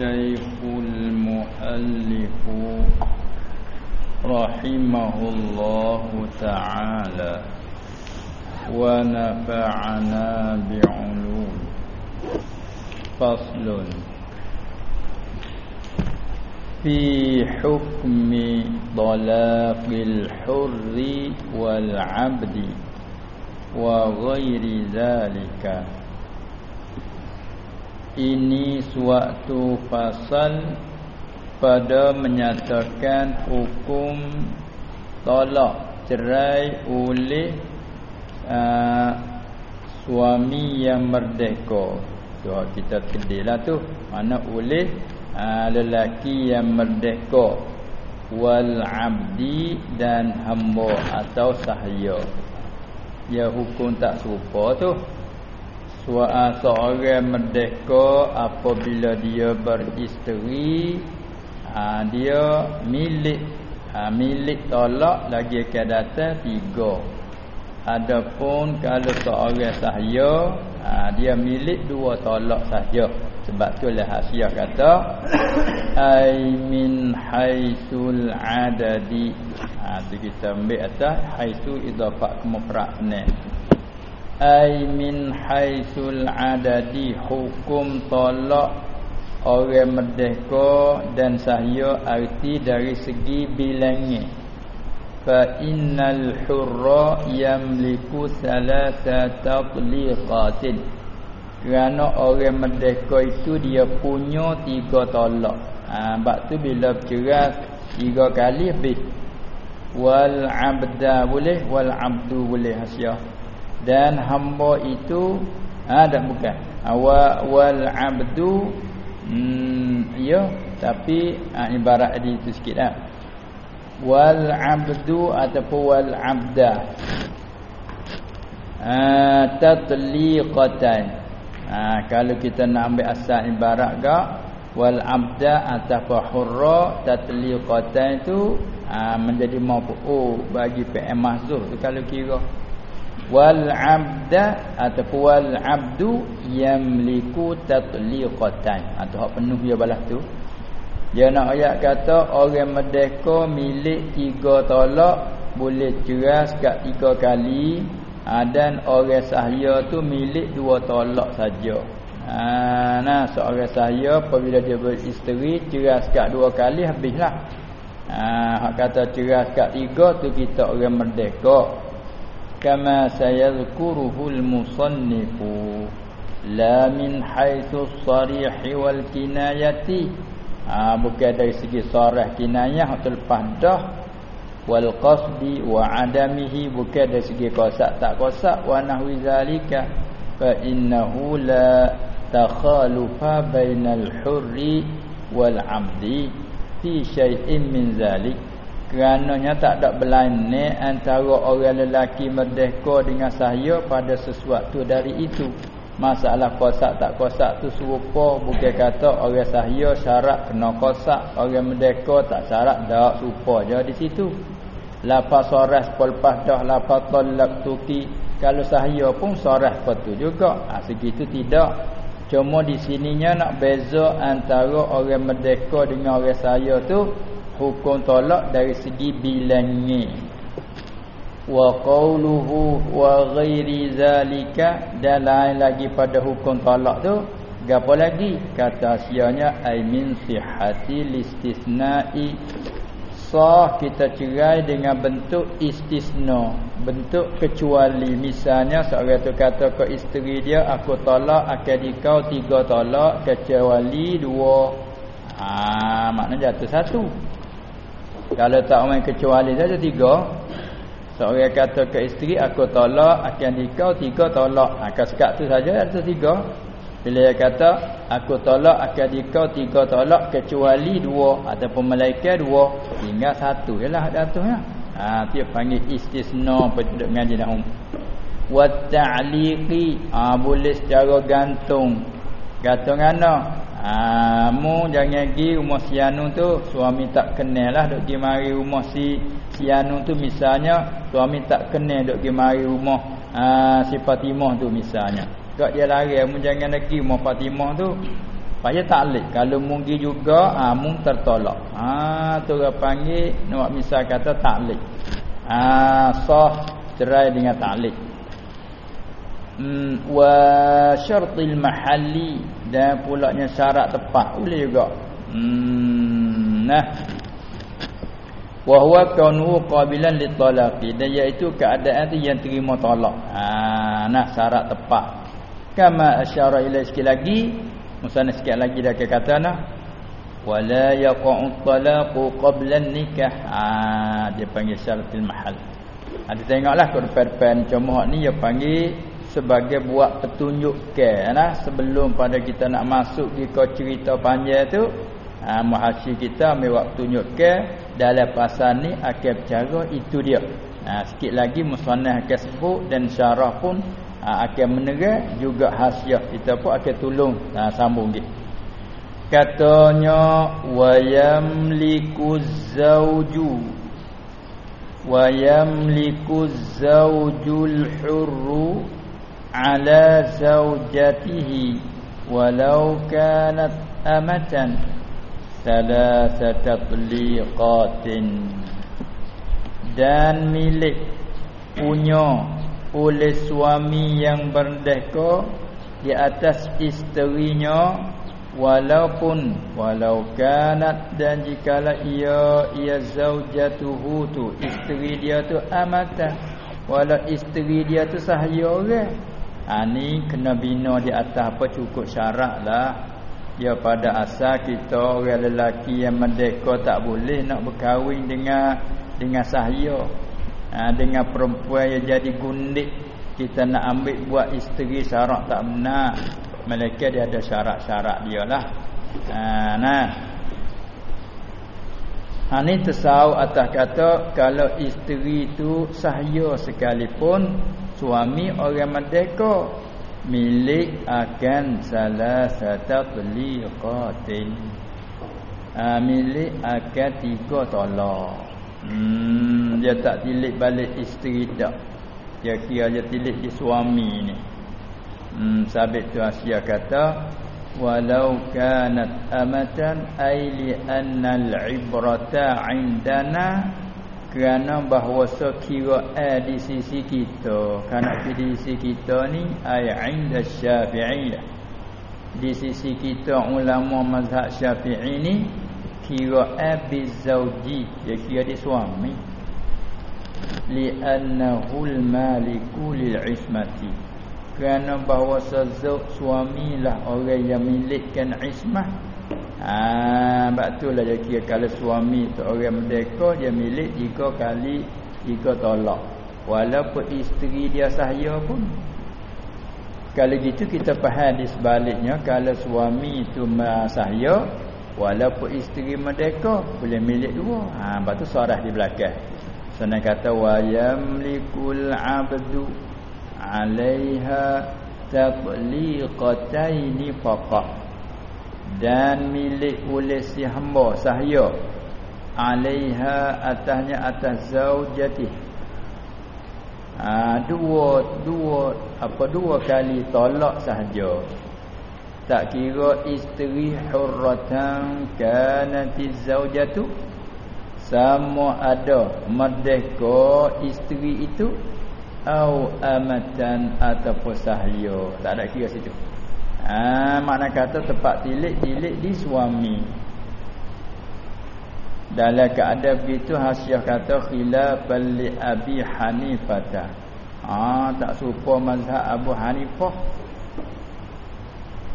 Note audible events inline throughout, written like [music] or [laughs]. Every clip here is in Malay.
الشيخ المؤلف رحمه الله تعالى ونفعنا بعلوم. فصل. في حكم طلاق الحر والعبد وغير ذلك. Ini suatu fasal pada menyatakan hukum tolak cerai oleh uh, suami yang merdeka. So kita kedilah tu mana oleh uh, lelaki yang merdeka wal abdi dan hamba atau sahaya. Ya hukum tak serupa tu Suara seorang merdeka apabila dia beristeri. Ha, Dia milik ha, Milik tolak lagi datang tiga. Adapun kalau seorang sahaya ha, Dia milik dua tolak sahaja Sebab tu lah hasiah kata [coughs] Ay min haisul adadi. Ha, Itu kita ambil atas Haisul idafak kemufrak ay min haitsul adadi hukum tolak orang merdeka dan sahaya arti dari segi bilangnya. Fa innal hurra yamliku salasata taliqatin kerana orang merdeka itu dia punya tiga tolak ha bab tu bila bercerai tiga kali habis wal abda boleh wal abdu boleh hasiah dan hamba itu ada ha, bukan. Wa wal abdu hmm, ya tapi ha, ibarat di itu sikitlah wal abdu ataupun wal abda. Ha, tatliqatan. Ha, kalau kita nak ambil asal ibarat gak wal abda ataupun hurra tatliqatan itu ha, menjadi mafu bagi PM mahzuf kalau kira wal abda ataupun wal abdu yamliku tatliqatan. Atau hak penuh dia balas tu. Dia nak ayat kata orang merdeka milik tiga tolak boleh cerai sekat tiga kali. Ha, dan orang sahaya tu milik dua tolak saja. Ha, nah seorang sahaya apabila dia beristeri cerai sekat dua kali habislah. Ha, hak kata cerai sekat tiga tu kita orang merdeka sayadhkuruhu al-musannifu la min haitsu sarih wal kinayati ha, bukan dari segi sarah kinayah atau lepas dah wal qasdi wa adamihi bukan dari segi qasak tak qasak wa nahwi zalika fa innahu la takhalufa bainal hurri wal 'abdi fi syai'in min zalika Kerananya tak ada berlain antara orang lelaki merdeka dengan sahaya pada sesuatu dari itu. Masalah kosak tak kosak tu serupa bukan kata orang sahaya syarat kena kosak, orang merdeka tak syarat dak serupa je di situ. Lafaz soras pelpas dah lafaz tolak tuki kalau sahaya pun soras betul juga. Ha, segitu tidak. Cuma di sininya nak beza antara orang merdeka dengan orang sahaya tu hukum tolak dari segi bilangnya. Wa qawluhu wa ghairi zalika dan lain lagi pada hukum tolak tu gapo lagi? Kata sianya ai min sihhati listisna'i. Sah kita cerai dengan bentuk istisna bentuk kecuali misalnya seorang tu kata ke isteri dia aku tolak akan dikau tiga tolak kecuali dua. Ah maknanya jatuh satu kalau tak main kecuali saja tiga Seorang kata ke isteri Aku tolak Akan dikau tiga tolak. Akan sekat tu saja Ada tiga. Bila dia kata Aku tolak Akan dikau tiga tolak Kecuali dua Ataupun malaikat dua Tinggal satu. Je lah Ada tu ya. Ha, dia panggil istisna Pada mengaji nak um. Wata'liqi ha, Boleh secara gantung. Gantung mana Ha, mu jangan pergi rumah si Anu tu suami tak kenal lah duk pergi mari rumah si si Anu tu misalnya suami tak kenal duk pergi mari rumah ha, si Fatimah tu misalnya. Kak dia lari mu jangan pergi rumah Fatimah tu. Payah taklid. Kalau munggi juga, ha, mung tertolak. Ha, tu orang panggil, nak misal kata taklid. Ha, sah cerai dengan taklid. Hmm, wa syartil mahalli dan pulaknya syarat tepat boleh juga. Hmm, nah. Wa huwa kaunu qabilan litalaqi dan iaitu keadaan tu yang terima talak. Ha, nah syarat tepat. Kama asyara ila sikit lagi Musana sikit lagi dah kata nah. Wala yaqa'u talaqu qabla nikah. Ah dia panggil syaratul mahal. Ada ha, tengoklah depan-depan cemoh ni dia panggil sebagai buat petunjuk ke nah sebelum pada kita nak masuk di kau cerita panjang tu ha, muhasyi kita ambil waktu tunjuk ke dalam pasal ni akan bercara itu dia. Ha, sikit lagi musannah akan sebut dan syarah pun ha, akan menerang juga hasiah. Kita pun akan tolong ha, sambung dia katanya wayamliku zauju. Wayamliku zaujul hurru ala zaujatihi walau kanat amatan salasat liqatin dan milik punya oleh suami yang berdeka di atas isterinya walaupun walau kanat dan jikalau ia ia zaujatuhu tu isteri dia tu amata walau isteri dia tu sahaya orang ha, ni kena bina di atas apa cukup syarat lah. Ya pada asal kita orang lelaki yang merdeka tak boleh nak berkahwin dengan dengan sahaya. Ha, dengan perempuan yang jadi gundik kita nak ambil buat isteri syarat tak benar. Mereka dia ada syarat-syarat dia lah. Ha, nah. Ha ni tersau atas kata kalau isteri tu sahaya sekalipun suami orang merdeka milik akan salah satu liqatin. Ha, milik akan tiga tolak. Hmm, dia tak tilik balik isteri dak. Dia kira dia tilik di suami ni. Hmm, sabit tu Asia kata walau kanat amatan ay li anna al-ibrata indana kerana bahawa sekira eh, di sisi kita kerana di sisi kita ni ay inda syafi'iyah di sisi kita ulama mazhab syafi'i ni kira abi zauji dia kira dia suami. Li'annahu al-maliku lil'ismati. Kerana bahawa suami lah orang yang milikkan ismah ah betul lah dia kira kalau suami tu orang merdeka dia milik jika kali jika tolak. Walaupun isteri dia sahaya pun. Kalau gitu kita faham di sebaliknya kalau suami itu sahaya walaupun isteri merdeka boleh milik dua. Ha lepas tu sarah di belakang. Sana kata wa yamlikul abdu alaiha tabliqataini faqah dan milik oleh si hamba sahaya alaiha atasnya atas zaujati. Ha, dua dua apa dua kali tolak sahaja. Tak kira isteri hurratan kanati zaujatu. Sama ada merdeka isteri itu au amatan ataupun sahaya tak ada kira situ ha makna kata tempat tilik tilik di suami. Dalam keadaan begitu hasiah kata khilafan li abi hanifah ha tak serupa mazhab abu hanifah.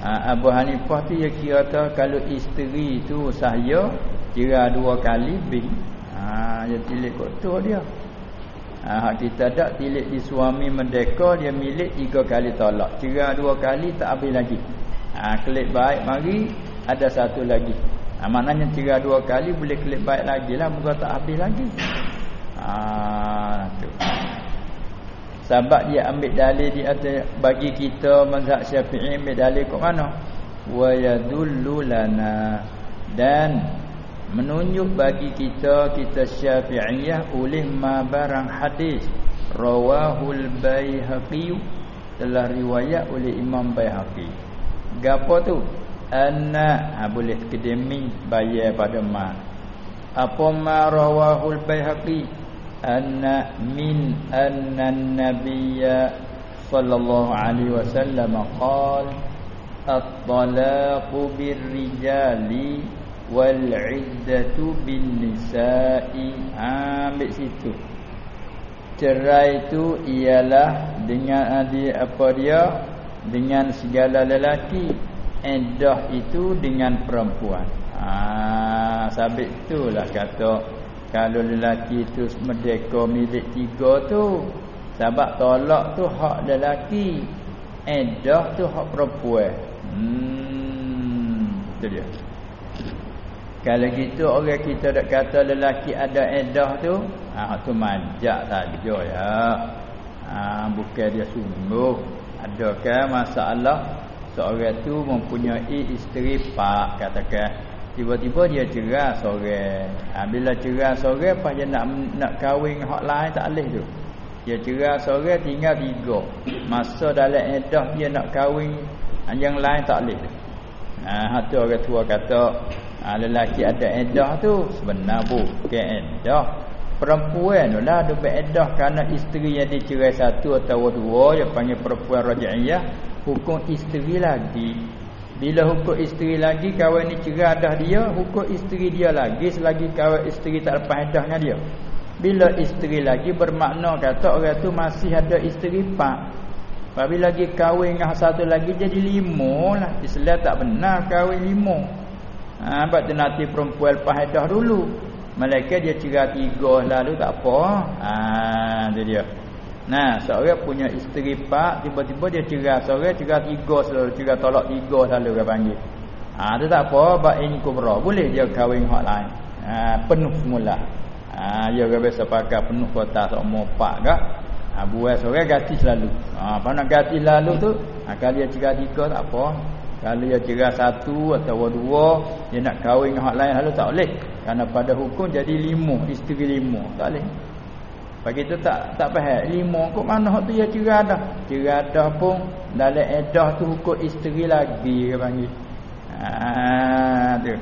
Ha, Abu Hanifah tu dia kira tu kalau isteri tu sahaya kira dua kali bin ha dia tilik kotor dia ha kita tak tilik di suami merdeka dia milik tiga kali tolak. Kira dua kali tak habis lagi. Ha kelip baik mari ada satu lagi. Ha, maknanya kira dua kali boleh kelip baik lagi lah muka tak habis lagi. Ha sebab dia ambil dalil di atas bagi kita mazhab Syafi'i ambil dalil kat mana? Wa yadullu lana. Dan menunjuk bagi kita kita Syafi'iyah oleh ma barang hadis rawahul Baihaqi telah riwayat oleh Imam Baihaqi. Gapo tu? anna ha, boleh kedemi bayar pada mak apa ma rawahul baihaqi anna min anna nabiyya sallallahu alaihi wasallam qala at-talaqu birrijali wal 'iddatu bin nisa'i ambil situ. Cerai itu ialah dengan adi apa dia? Dengan segala lelaki. Edah itu dengan perempuan. Ah sabit itulah kata. Kalau lelaki itu merdeka milik tiga tu sebab tolak tu hak lelaki. Edah tu hak perempuan. Hmm itu dia kalau gitu orang kita dak kata lelaki ada edah tu ah tu majak saja ya. Ah bukan dia sungguh. Adakah masalah seorang tu mempunyai isteri pak katakan. Tiba-tiba dia cerai seorang. Ha, bila cerai seorang apa dia nak nak kahwin hak lain tak boleh tu. Dia cerai seorang tinggal tiga. Masa dalam edah dia nak kahwin yang lain tak boleh ha tu orang tua kata ha, lelaki ada edah tu sebenar bukan edah. Perempuan tu lah ada beredah kerana isteri yang dicerai satu atau dua yang panggil perempuan raja'iyah hukum isteri lagi. Bila hukum isteri lagi kawan ni cerai dah dia hukum isteri dia lagi selagi kawan isteri tak lepas edah dengan dia. Bila isteri lagi bermakna kata orang tu masih ada isteri pak. Apabila lagi kahwin dengan satu lagi jadi lima lah. Islam tak benar kahwin lima ha, Sebab tu nanti perempuan lepas edah dulu Malaikat dia cerai tiga lalu tak apa. Ha tu dia. Nah, seorang punya isteri pak tiba-tiba dia cerai, seorang cerai tiga selalu cerai tolak tiga selalu dia panggil. Ha tu tak apa, bab ini kubra. Boleh dia kahwin hak lain. Ha penuh semula. Ha dia biasa pakai penuh kota semua pak gak. Ha buat seorang ganti selalu. Ha nak ganti lalu tu? Ha dia cerai tiga tak apa. Kalau dia cerai satu atau dua, dia nak kahwin dengan hak lain lalu tak boleh. Karena pada hukum jadi lima, isteri lima. Tak boleh. Bagi tu tak tak faham. Lima kok mana hak dia cerai dah. Cerai dah pun dalam edah tu hukum isteri lagi ke panggil. Ha tu.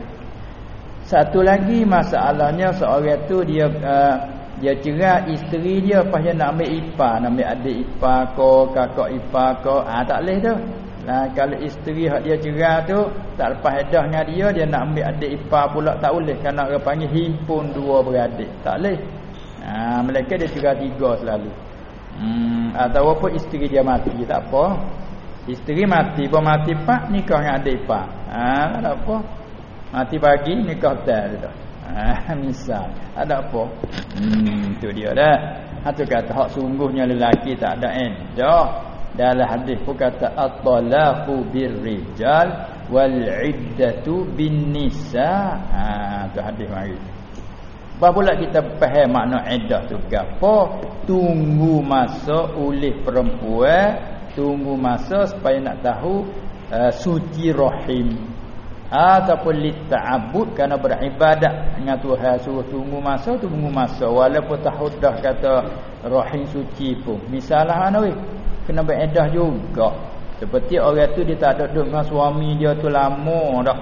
Satu lagi masalahnya seorang tu dia uh, dia cerai isteri dia pas dia nak ambil ipar, nak ambil adik ipar ko, kakak ipar ko. Ah ha, tak boleh tu. Nah kalau isteri hak dia cerai tu tak lepas edah dengan dia dia nak ambil adik ipar pula tak boleh kerana orang panggil himpun dua beradik. Tak boleh. Ha mereka dia cerai tiga selalu. Hmm atau apa isteri dia mati tak apa. Isteri mati pun mati pak nikah dengan adik ipar. Ha tak apa. Mati pagi nikah [laughs] tak dah. Ha misal ada apa? Hmm tu dia dah. Ha tu kata hak sungguhnya lelaki tak ada edah dalam hadis pun kata at-talaqu birrijal wal iddatu bin nisa ha tu hadis mari. Apa pula kita faham makna iddah tu? Gapo? Tunggu masa oleh perempuan tunggu masa supaya nak tahu uh, suci rahim. Ataupun lit'abud kerana beribadat dengan Tuhan suruh tunggu masa tunggu masa. Walaupun tahu dah kata rahim suci pun. Misalah ana weh kena beredah juga. Seperti orang tu dia tak ada duduk dengan suami dia tu lama dah.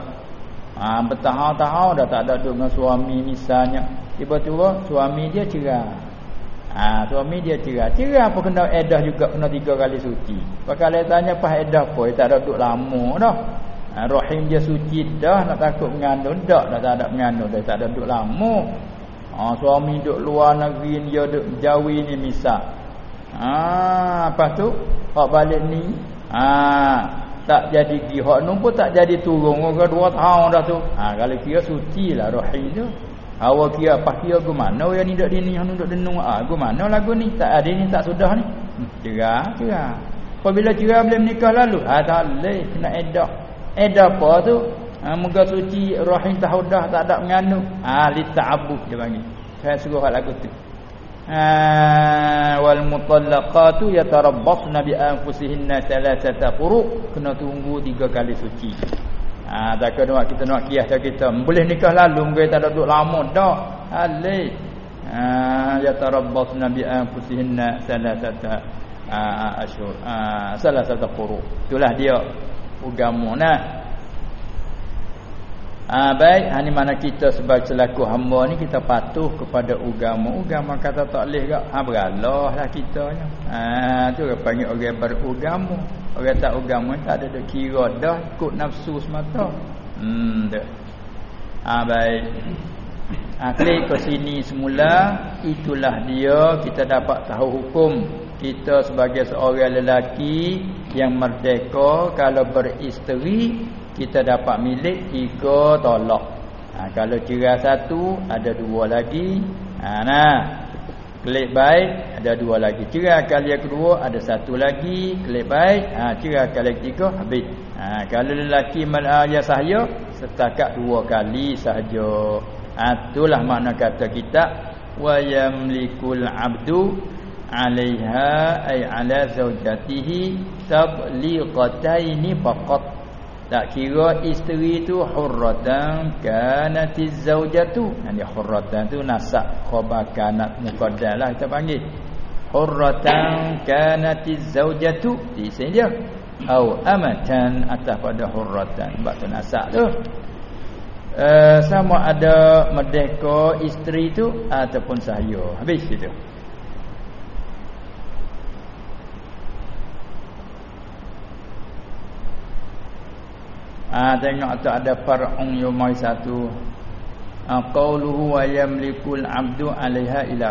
Ha, bertahun-tahun dah tak ada duduk dengan suami misalnya. Tiba-tiba suami dia cerai ha, suami dia cerai cerai apa kena edah juga kena tiga kali suci. Kalau tanya apa edah apa dia tak ada duduk lama dah. Ha, rahim dia suci dah nak takut mengandung? Dah dah tak ada mengandung. Dah tak ada duduk lama. Ha, suami duduk luar negeri dia duduk jauh ni misal Ha, apa tu? Hak balik ni. Ha, tak jadi pergi hak nu pun tak jadi turun ke dua tahun dah tu. Ha, kalau kira suci lah rohi tu. Awak kira apa kira ke mana yang ni dak dini hang duk denung ah ke mana lagu ni tak ada ni tak sudah ni. Hmm, cerah, cerah. Apabila cerah boleh menikah lalu. Ha tak leh kena edah. Edah apa tu? Ha, muka suci rahim tahu dah tak ada mengandung. Ha li ta'abbud dia panggil. Saya suruh hak lagu tu. Ah, wal mutallaqatu yatarabbasna bi anfusihinna thalathata quru kena tunggu tiga kali suci. Ah tak kena kita nak kias kita. Boleh nikah lalu mungkin tak ada duduk lama dah. Alai ah yatarabbasna bi anfusihinna thalathata ah ah thalathata quru itulah dia agama nah Ah baik, ha ni mana kita sebagai selaku hamba ni kita patuh kepada agama. Agama kata tak leh gak. Ha beralah lah kita ni. Ha tu orang panggil orang beragama. Orang tak agama tak ada dak kira dah ikut nafsu semata. Hmm dah. Ha baik. Ha klik ke sini semula itulah dia kita dapat tahu hukum kita sebagai seorang lelaki yang merdeka kalau beristeri kita dapat milik tiga tolak. Ha, kalau cerai satu ada dua lagi. Ha, nah. Klik baik ada dua lagi. Cerai kali yang kedua ada satu lagi. Klik baik. Ha, cerai kali ketiga habis. Ha, kalau lelaki malaya sahaya setakat dua kali sahaja. Ha, itulah makna kata kita wa yamlikul abdu alaiha ay ala zaujatihi tabliqataini faqat tak kira isteri tu hurratan kanatiz zaujatu. Yang hurratan tu nasab khabar kanat muqaddam lah kita panggil. Hurratan kanatiz zaujatu. Di sini dia. Au amatan atas pada hurratan. Sebab tu nasab tu. Uh, sama ada merdeka isteri tu ataupun sahaya. Habis itu. Ha, tengok tu ada far'un yumai satu. Ha, qauluhu wa yamlikul 'abdu 'alaiha ila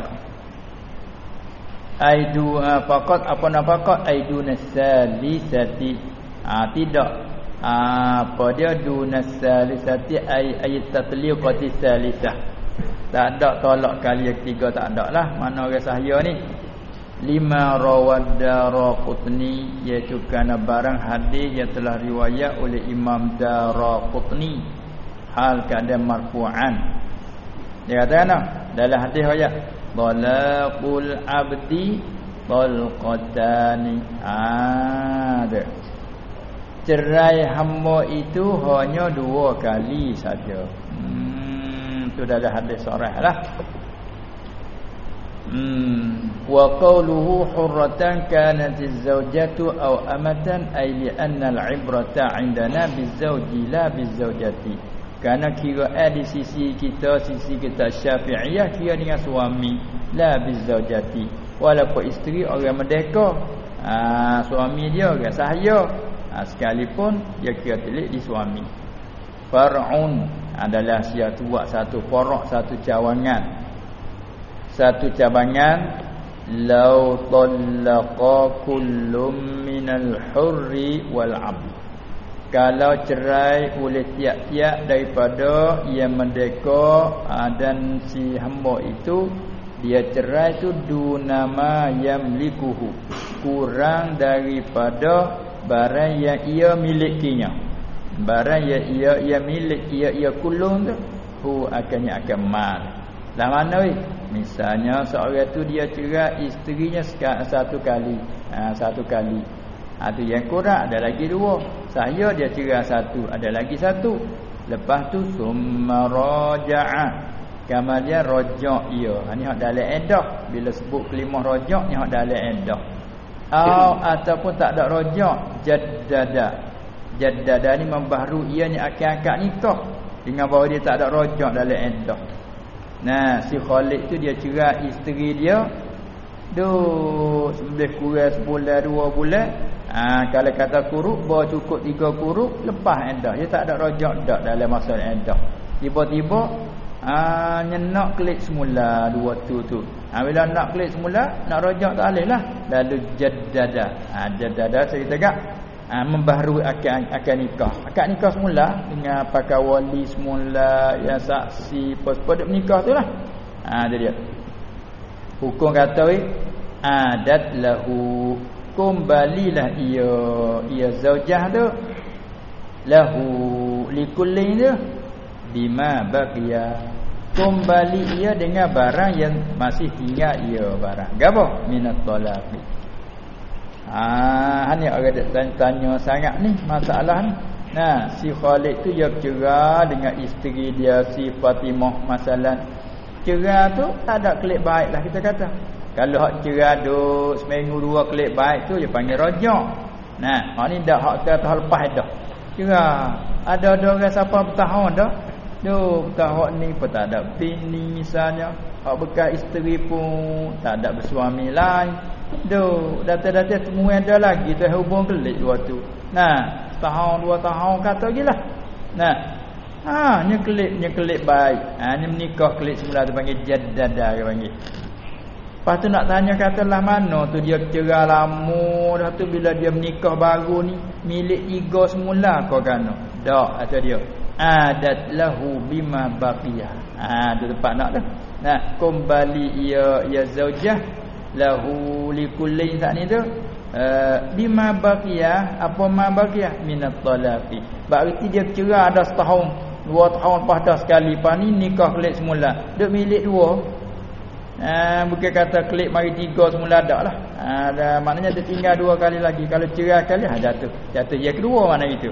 Aidu ha, faqat apa nak faqat aidu nasalisati. Ha, tidak. Ah apa dia dunasalisati ai ayat tatliqati salisah. Tak ada tolak kali yang ketiga tak ada lah. Mana orang sahaya ni? Lima rawad daraqutni iaitu kerana barang hadis yang telah riwayat oleh Imam Daraqutni. Hal keadaan marfu'an. Dia kata ana dalam hadis ayat balaqul abdi balqatani ada cerai hamba itu hanya dua kali saja. Hmm tu dalam hadis sahih lah Hmm. wa qawluhu hurratan kanat az-zawjatu aw amatan ay li anna al-ibrata 'indana biz-zawji la biz-zawjati kerana kira di sisi kita sisi kita syafi'iyah kira dengan suami la biz-zawjati walaupun isteri orang merdeka ha, suami dia orang sahaya ha, sekalipun dia kira telik di suami. Far'un adalah siatu buat satu porok satu cawangan satu cabangan law talaqa kullum minal hurri wal abd. Kalau cerai oleh tiap-tiap daripada yang merdeka ah, dan si hamba itu dia cerai tu dunama yamlikuhu. Kurang daripada barang yang ia milikinya. Barang yang ia ia milik ia ia kulung tu hu akannya akan mal lah mana weh? Misalnya seorang tu dia cerai isterinya satu kali. Ha, satu kali. Ha, tu yang kurang ada lagi dua. Saya dia cerai satu, ada lagi satu. Lepas tu summa raja'a. Kemudian rojak ia. Ha, ni hak dalam edah. Bila sebut kelimah rojak ni hak dalam edah. Atau ataupun tak ada rojak jaddada. Jaddada ni membaharu ia ni akan angkat nikah. Dengan bahawa dia tak ada rojak dalam edah. Nah, si Khalid tu dia cerai isteri dia. Duh, sembelih kurang sebulan dua bulan. Ha, kalau kata kuruk, bawa cukup tiga kuruk, lepas endah. Dia tak ada rojak dak dalam masa endah. Tiba-tiba, ha, nyenak klik semula dua tu tu. Ha, bila nak klik semula, nak rojak tak boleh lah. Lalu jaddada. Ha, jaddada saya kata ha, membaharui akan akan nikah. Akad nikah semula dengan pakai wali semula yang saksi pas-pas nikah tu lah. Ha dia dia. Hukum kata we adat lahu. Kembalilah ia ia zaujah tu. Lahu likullin tu bima baqiya. Kembali ia dengan barang yang masih tinggal ia barang. Gapo? Minat talaqi Ah, ha, ni orang dak tanya sangat ni masalah ni. Nah, si Khalid tu dia cerai dengan isteri dia si Fatimah masalah. Cerai tu tak ada kelip baik lah kita kata. Kalau hak cerai duk seminggu dua kelip baik tu dia panggil rajak. Nah, hak ni dak hak kata lepas dah. Cerai. Ada ada orang siapa bertahan dah. Duh, tak ni pun tak ada bini misalnya. Hak bekas isteri pun tak ada bersuami lain. Duh, data-data semua ada lagi tu hubung kelik dua tu. Nah, tahun dua tahun kata gilah. Nah. Ha, nya kelik, nya kelik baik. Ha, ni menikah kelik semula tu panggil jaddada dia panggil. Lepas tu nak tanya katalah mana tu dia cerah lama dah tu bila dia menikah baru ni milik tiga semula kau kan. Dak kata dia adat lahu bima baqiyah ha tu tempat nak dah nah kembali ia ya zaujah lahu likulli tak ni tu uh, bima baqiyah apa ma baqiyah minat talaqi berarti dia cerai ada setahun dua tahun pada sekali pas ni nikah kelik semula duk milik dua Ha, bukan kata klik mari tiga semula dak lah. Ha, maknanya dia tinggal dua kali lagi. Kalau cerai kali ha, jatuh. Jatuh yang kedua mana itu.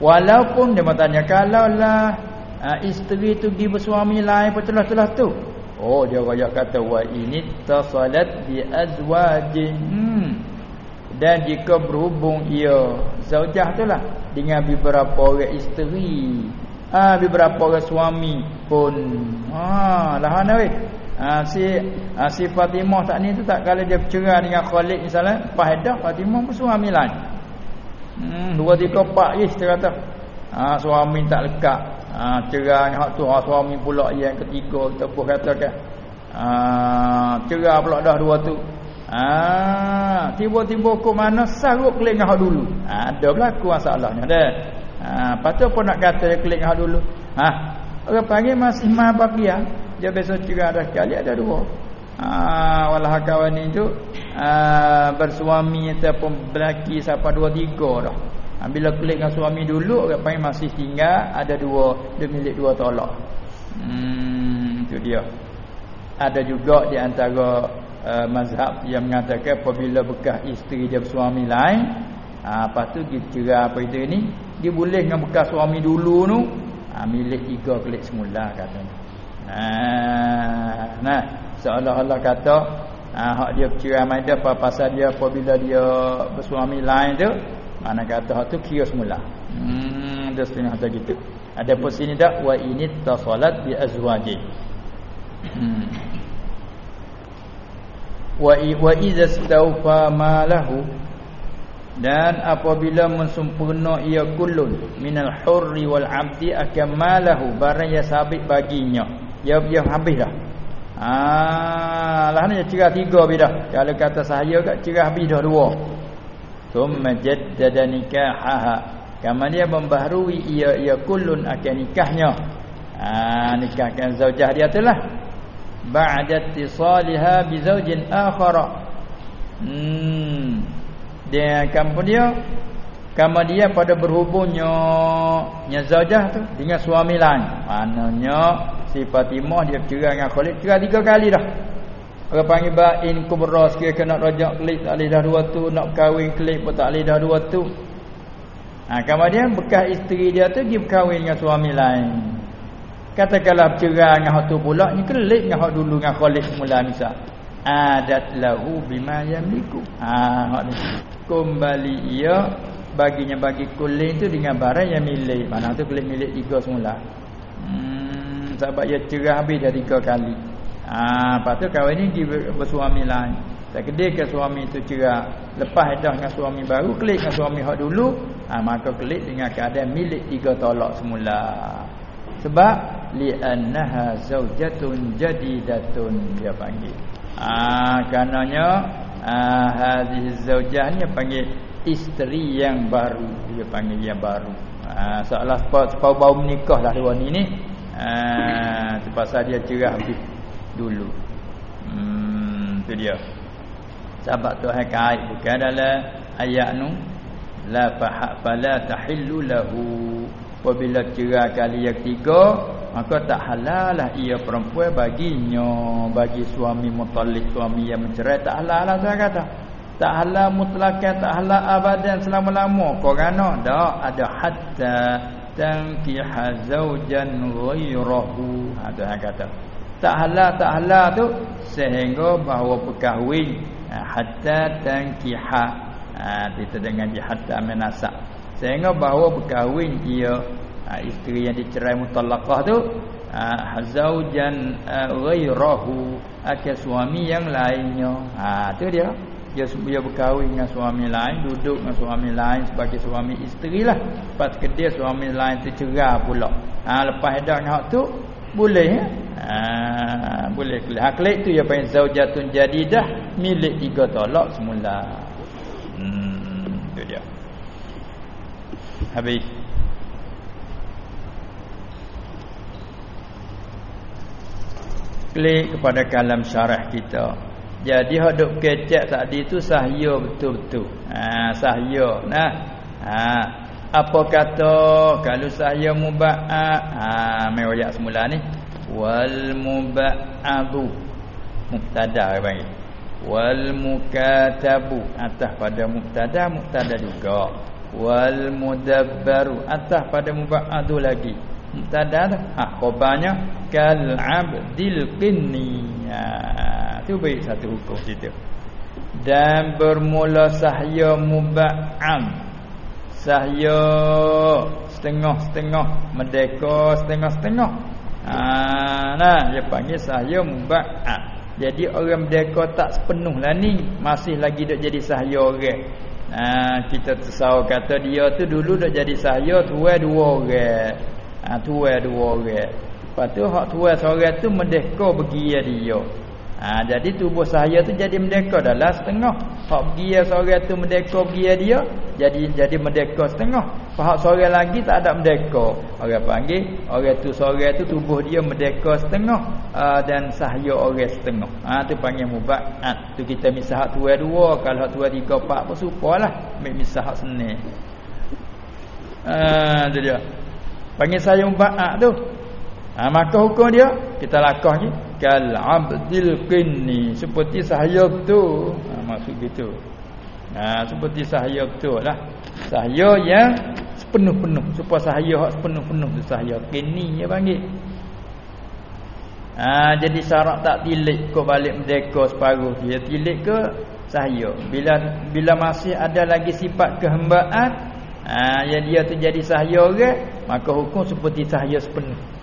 Walaupun dia bertanya kalaulah uh, isteri tu pergi bersuami lain petelah-telah tu. Oh dia royak kata wa ini tasalat bi azwajin. Hmm. Dan jika berhubung ia zaujah tu lah dengan beberapa orang isteri, ah ha, beberapa orang suami pun ha lah ana weh. Ha, si ha, si Fatimah tak ni tu tak kalau dia bercerai dengan Khalid misalnya, Fahidah Fatimah pun suami lain. Hmm, dua tiga empat je kita kata. Ha, suami tak lekat. Ha, cerai hak tu ha, suami pula yang ketiga kita pun katakan. Ha, cerai pula dah dua tu. Ha, tiba-tiba kok mana saruk keling hak dulu. Ha, ada berlaku masalahnya dah. Ha, patut pun nak kata keling hak dulu. Ha, orang panggil masih mah bakia. Dia besok cerai ada sekali ada dua. Ah walah kawan ni tu ah bersuami ataupun berlaki siapa dua tiga dah. Ha, bila klik dengan suami dulu panggil masih tinggal ada dua dia milik dua tolak. Hmm itu dia. Ada juga di antara uh, mazhab yang mengatakan apabila bekas isteri dia bersuami lain ah lepas tu dia cerai apa itu ni dia boleh dengan bekas suami dulu tu ah milik tiga klik semula katanya. Nah, nah seolah-olah kata ah hak dia bercerai mai dia apa pasal dia apabila dia bersuami lain tu mana kata hak tu kira semula. Hmm dia setengah kata gitu. Ada pun sini dak wa ini tasalat bi azwaji. Hmm. wa wa idza stawfa malahu. Dan apabila mensempurna ia kullun minal hurri wal abdi akan malahu barang yang sabit baginya. Dia dia habis dah. Ah, lah ni cerah tiga bidah. Kalau kata saya kat cerah bidah dua. Thumma jaddada nikahaha. Kama dia membaharui ia ia kullun akan nikahnya. Ah, nikahkan zaujah dia telah ba'da ittisaliha bi zaujin akhar. Hmm. Dia kamu dia kama dia pada berhubungnya nya zaujah tu dengan suami lain. Maknanya si Fatimah dia cerai dengan Khalid cerai tiga kali dah orang panggil bain kubra sekiranya kena rajak kelik tak boleh dah dua tu nak kahwin kelik pun tak boleh dah dua tu. Ha, kemudian bekas isteri dia tu dia berkahwin dengan suami lain. Katakanlah bercerai dengan hak tu pula ni kelik dengan hak dulu dengan Khalid mula misal adat lahu bima yamliku ha ni. Kembali ia baginya bagi kulit tu dengan barang yang milik. Mana tu kulit milik tiga semula. Sebab ia cerah habis dah tiga kali. Ha, lepas tu kawan ni dia bersuami lain. Kedai ke suami tu cerah. Lepas dah dengan suami baru, klik dengan suami hak dulu. Ha, maka klik dengan keadaan milik tiga tolak semula. Sebab li'annaha zaujatun jadidatun dia panggil. Ah ha, karenanya ah hadhihi zaujah ni panggil isteri yang baru dia panggil yang baru. Ah seolah sepau bau menikah lah dua ni ni Ah, pasal dia cerah habis dulu. Hmm, tu dia. Sebab tu hai kait bukan dalam ayat nu la fa fala tahillu lahu apabila cerah kali yang ketiga maka tak halalah ia perempuan baginya bagi suami mutalik suami yang mencerai tak halal lah saya kata tak halal mutlakan tak halal abadan selama-lama kerana dak ada hatta tankiha zaujan ghairahu ada ha, kata tak halal tak halal tu. Sehingga bahawa berkahwin ha, hatta tankiha. Ha, dengan di hatta menasab. Sehingga bahawa berkahwin ia ha, isteri yang dicerai mutallaqah tu ha, zaujan ghairahu. Akan suami yang lainnya. Ha tu dia. Dia dia berkahwin dengan suami lain duduk dengan suami lain sebagai suami isteri lah. Lepas dia suami lain tu cerai pula. Ha lepas dah hak tu boleh ya ha, boleh kelik kelik tu ya panggil zaujatun jadidah milik tiga tolak semula. Hmm tu dia. Habis. Klik kepada kalam syarah kita. Jadi hadap kecek tadi tu sahya betul-betul. Ha sahya. Nah. Ha apa kata kalau sahya mubaa ha mai ayat semula ni wal mubaadu. Mubtada panggil wal mukatabu. Atas pada mubtada mubtada juga. Wal mudabbaru. Atas pada mubaadu lagi. Mubtada dah ha khabarnya kal abdil qinni ha tu baik satu hukum situ dan bermula sahya muba'am. Sahya setengah-setengah merdeka setengah-setengah ha nah dia panggil sahya muba'am jadi orang merdeka tak sepenuh lah ni masih lagi dak jadi sahya orang. Ha kita tersau kata dia tu dulu dak jadi sahya tuai dua orang. Ha, tuai dua orang. Lepas tu hak tuai seorang tu merdeka bagi dia ha, jadi tubuh saya tu jadi merdeka dalam setengah. Hak bagi seorang tu merdeka bagi dia jadi jadi merdeka setengah. Hak seorang lagi tak ada merdeka. Orang panggil orang tu seorang tu tubuh dia merdeka setengah. Uh, dan sahaya orang setengah. Ha, tu panggil mubat ha, tu kita misah hak tuai dua. Kalau hak tuai tiga empat pun supalah misah hak senil Ah, tu dia. Panggil saya mubarak tu. Ha, maka hukum dia kita lakah ni kal abdil qinni seperti sahaya tu. Ha, maksud gitu. Ha, seperti sahaya tu lah. Sahaya yang sepenuh-penuh supaya sahaya hak sepenuh-penuh tu sahaya qinni dia panggil. Ha, jadi syarat tak tilik kau balik merdeka separuh dia tilik ke sahaya. Bila bila masih ada lagi sifat kehambaan ha, yang dia tu jadi sahaya orang maka hukum seperti sahaya sepenuh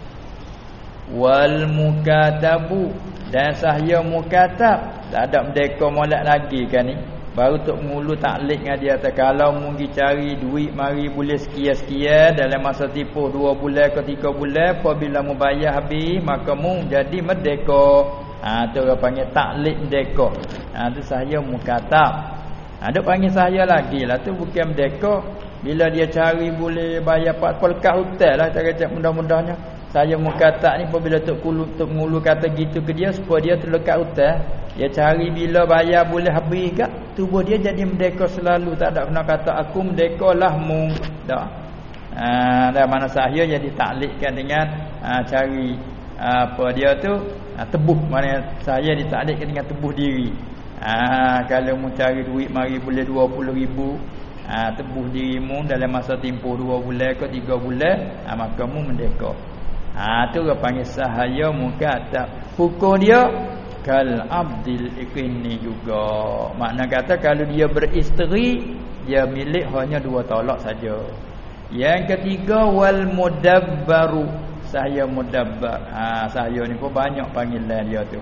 wal mukatabu. Dan sahaya mukatab. Tak ada merdeka molek lagi kan ni. Baru tok mulu taklik dengan dia. Kata kalau mungkin cari duit mari boleh sekian-sekian. Dalam masa tipu dua bulan ke tiga bulan apabila mu bayar habis maka mu jadi merdeka ha tu orang panggil taklik merdeka ha tu sahaya mukatab. Ha, panggil sahaya lagi lah. Tu bukan merdeka bila dia cari boleh bayar pak pelkat hotel lah cara cakap mudah-mudahnya. Saya mengkata ni apabila tok kulu tok ngulu kata gitu ke dia supaya dia terlekat hotel. Dia cari bila bayar boleh habis gak tubuh dia jadi merdeka selalu tak ada pernah kata aku merdeka lah mu. Dak. Ha, dan mana saya jadi taklikkan dengan ha, cari ha, apa dia tu ha, tebuh mana saya ditaklikkan dengan tebuh diri. Ha, kalau mu cari duit mari boleh 20 ribu ha, tebuh dirimu dalam masa tempoh dua bulan ke tiga bulan ha, maka mu merdeka ha tu orang panggil sahaya mukatab hukum dia kal abdil ikini juga makna kata kalau dia beristeri dia milik hanya dua tolak saja yang ketiga wal mudabbaru saya mudabbar ha saya ni pun banyak panggilan dia tu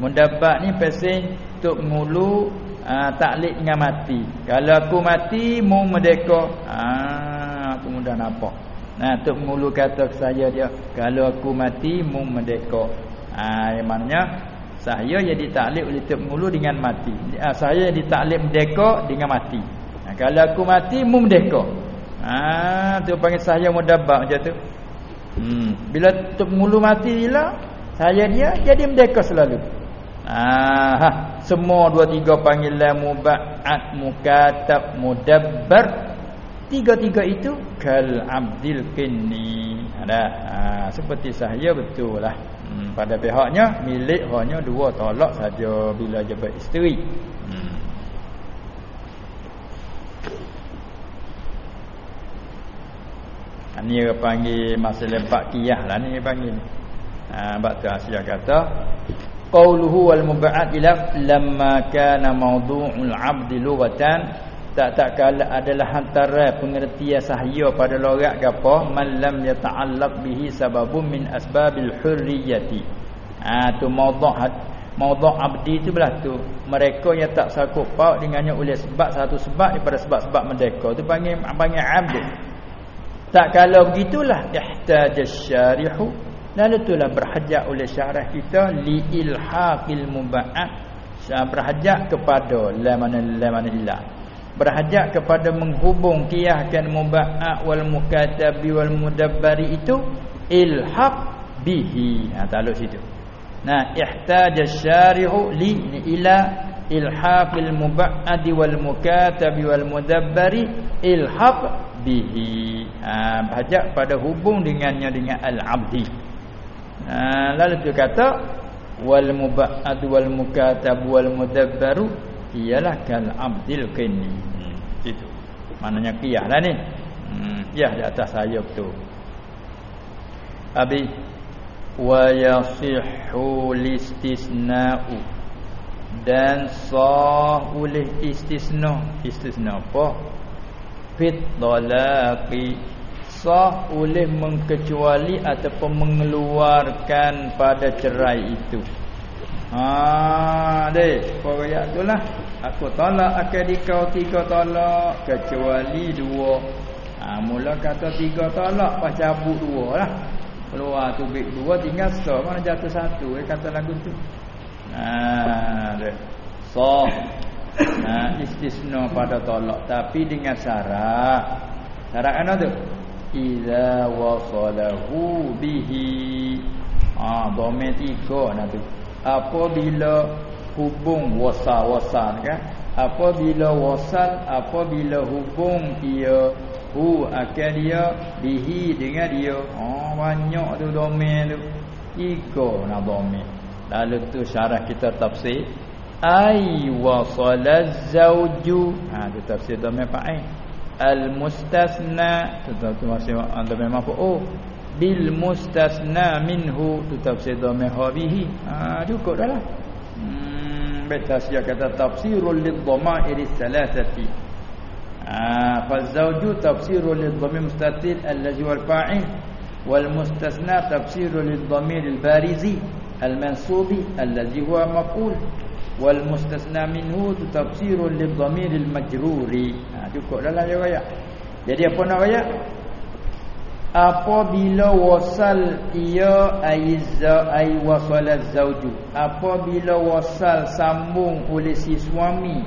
mudabbar ni pesen untuk ngulu ha, taklid dengan mati. Kalau aku mati mu merdeka. Ha aku mudah nampak. Nah tok mulu kata saya dia kalau aku mati mu merdeka. Ha yang maknanya saya jadi taklid oleh tok mulu dengan mati. Ha, saya jadi taklid merdeka dengan mati. Ha, kalau aku mati mu merdeka. Ha tu panggil saya mudabbak macam tu. Hmm bila tok mulu mati lah saya dia jadi merdeka selalu. Ah, semua dua tiga panggilan muba'at, mukatab, mudabbar. Tiga-tiga itu kal abdil qinni. Ada ah, seperti saya betul lah. Hmm, pada pihaknya milik hanya dua tolak saja bila jabat isteri. Hmm. Ini dia panggil masalah baqiyah lah ni panggil. Ah, bab tu Asia kata qawluhu wal mub'ad ila lamma kana mawdu'ul 'abdi lughatan tak tak kala adalah antara pengertian sahaya pada logat gapo? Malam yata'allaq bihi sababun min asbabil hurriyati. Ah tu maudhu' maudhu' abdi tu belah tu. Mereka yang tak sakut paut dengannya oleh sebab satu sebab daripada sebab-sebab merdeka. Tu panggil panggil abd tak kalau begitulah. Ihtajasy syarihu. Lalu itulah berhajat oleh syarah kita li ilhaqil muba'ah berhajat kepada la mana la mana berhajat kepada menghubung kiahkan mubaa wal mukatabi wal mudabbari itu ilhaq bihi. Ha takluk situ. Nah ihtaj syari'u li ila ilhaqil mubaad wal mukatabi wal mudabbari ilhaq bihi. Ha berhajat pada hubung dengannya dengan al abdi ha lalu tu kata wal mubaad wal mukatab wal mudabbaru ialah kal abdil qini itu. Maknanya qiyah lah ni. Hmm, qiyah di atas saya betul. Abi wa yasihhu listisna'u dan sah oleh istisna. Istisna apa? Fit dalaqi sah oleh mengkecuali ataupun mengeluarkan pada cerai itu. Ha dek, apa ayat tu lah. Aku tolak akan dikau tiga tolak kecuali dua. Ha mula kata tiga tolak pas cabut dua lah. Keluar tu bik dua tinggal so mana jatuh satu eh kata lagu tu. Ha dek. So ha istisna pada tolak tapi dengan syarat. Syarat mana tu? Iza wasalahu bihi. Ha dhamma tiga nak tu apabila hubung wasal-wasal kan apabila wasal apabila hubung dia hu akan dia bihi dengan dia. Oh banyak tu domain tu. Tiga nak domain. Lalu tu syarah kita tafsir. Ai wasalaz zauju ha tu tafsir domain fa'il al mustasna tu tu masih domain maf'ul bil mustasna minhu. Tu tafsir dhamma habihi. Ha cukup dah lah. Hmm beta sia kata tafsirul lid dhamair thalathati ha fa zawju tafsirul lid dhamir mustatir allazi wal fa'il. Wal mustasna tafsirul lid dhamir al barizi al mansubi allazi huwa maf'ul. Wal mustasna minhu tafsirul lid dhamir al majruri. Ha cukup dah lah ya jadi apa nak ayat apabila wasal ia aiza ai wasala zauju apabila wasal sambung oleh si suami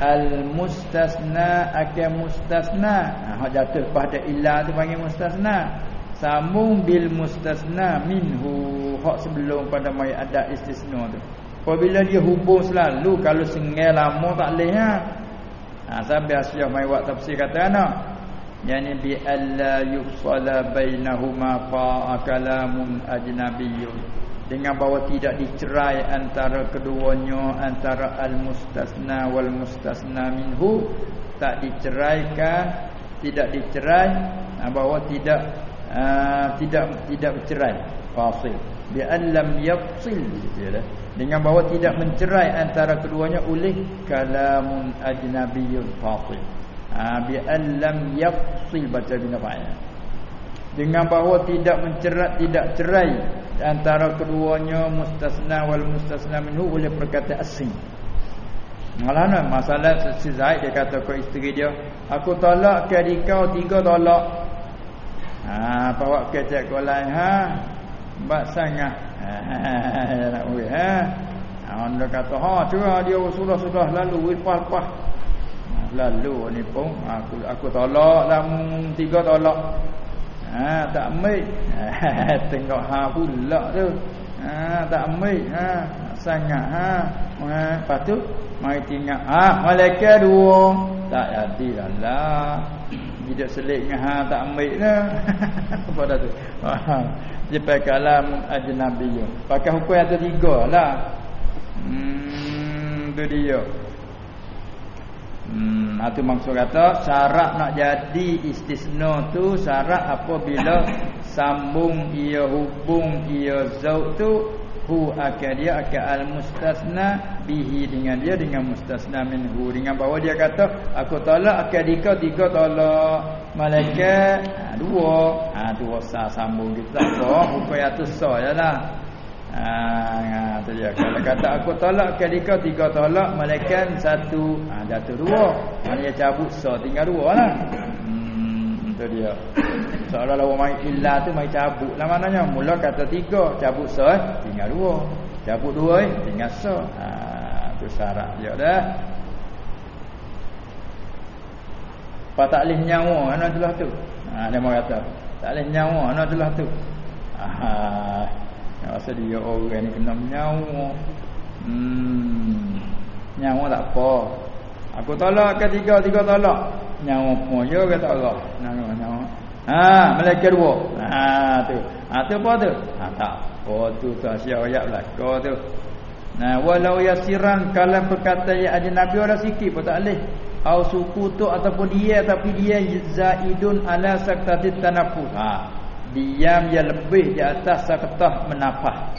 al mustasna akan mustasna. Ha jatuh pada illa tu panggil mustasna. Sambung bil mustasna minhu hak sebelum pada mai ada istisna tu. Apabila dia hubung selalu kalau sengal lama tak leh ha. Ha sampai asyah mai buat tafsir kata anak yani bi alla yufsala bainahuma fa kalamun ajnabiyyun. Dengan bahawa tidak dicerai antara keduanya antara al mustasna wal mustasna minhu tak diceraikan tidak dicerai bahawa tidak uh, tidak tidak bercerai. Fasil. Bi allam yafsil dengan bahawa tidak mencerai antara keduanya oleh kalamun ajnabiyyun fasil ha, bi allam yafsil baca bina fa'il. Dengan bahawa tidak mencerat tidak cerai antara keduanya mustasna wal mustasna minhu oleh perkataan asing. Malana masalah si Zaid dia kata ke isteri dia aku tolak ke kau tiga tolak. Ha bawa ke cek kau lain ha bak sangat. Ha [laughs] nak weh ha. Anda kata ha curah dia sudah sudah lalu wipah-pah lalu ni pun aku aku tolak lah tiga tolak. Ha tak ambil. [laughs] Tengok ha pula tu. Ha tak ambil ha. Sangat ha. Ha patut mai tinggal ha malaikat dua. Tak jadi lah. Tidak selit dengan ha tak ambil [laughs] dah tu? Ha dia pakai kalam ajnabi pakai hukum ada tiga lah. Hmm tu dia Hmm, itu maksud kata syarat nak jadi istisna tu syarat apabila [coughs] sambung ia hubung ia zauq tu hu akan dia akan al mustasna bihi dengan dia dengan mustasna minhu. Dengan bahawa dia kata aku tolak akan dika tiga tolak. Malaikat ha, dua. Ha dua sah sambung kita apa hukum atus sah jelah ha, tu dia kalau kata aku tolak akan dika tiga tolak malaikat satu ha jatuh dua maknanya cabut sah tinggal dua lah hmm tu dia Seolah-olah orang main ilah tu main cabut lah maknanya. Mula kata tiga, cabut se, eh? tinggal dua. Cabut dua, eh? tinggal se. Ha, tu syarat dia dah. Apa tak nyawa, mana itulah tu. Ha, dia mahu kata. Tak nyawa, mana itulah tu. Ha, rasa dia orang ni kena nyawa. Hmm, nyawa tak apa. Aku tolak ke tiga, tiga tolak. Nyawa pun, ya kata Allah. Nyawa, nyawa. Ha, malaikat dua. Ha tu. Ha tu apa tu? Ha tak. Oh tu tu asyik ayat belaka tu. Nah, walau yasiran kalam perkataan yang ada nabi orang sikit pun tak leh. Au suku tu ataupun dia tapi dia zaidun ala saktati tanafus. Ha. Diam yang lebih di atas sakatah menafah.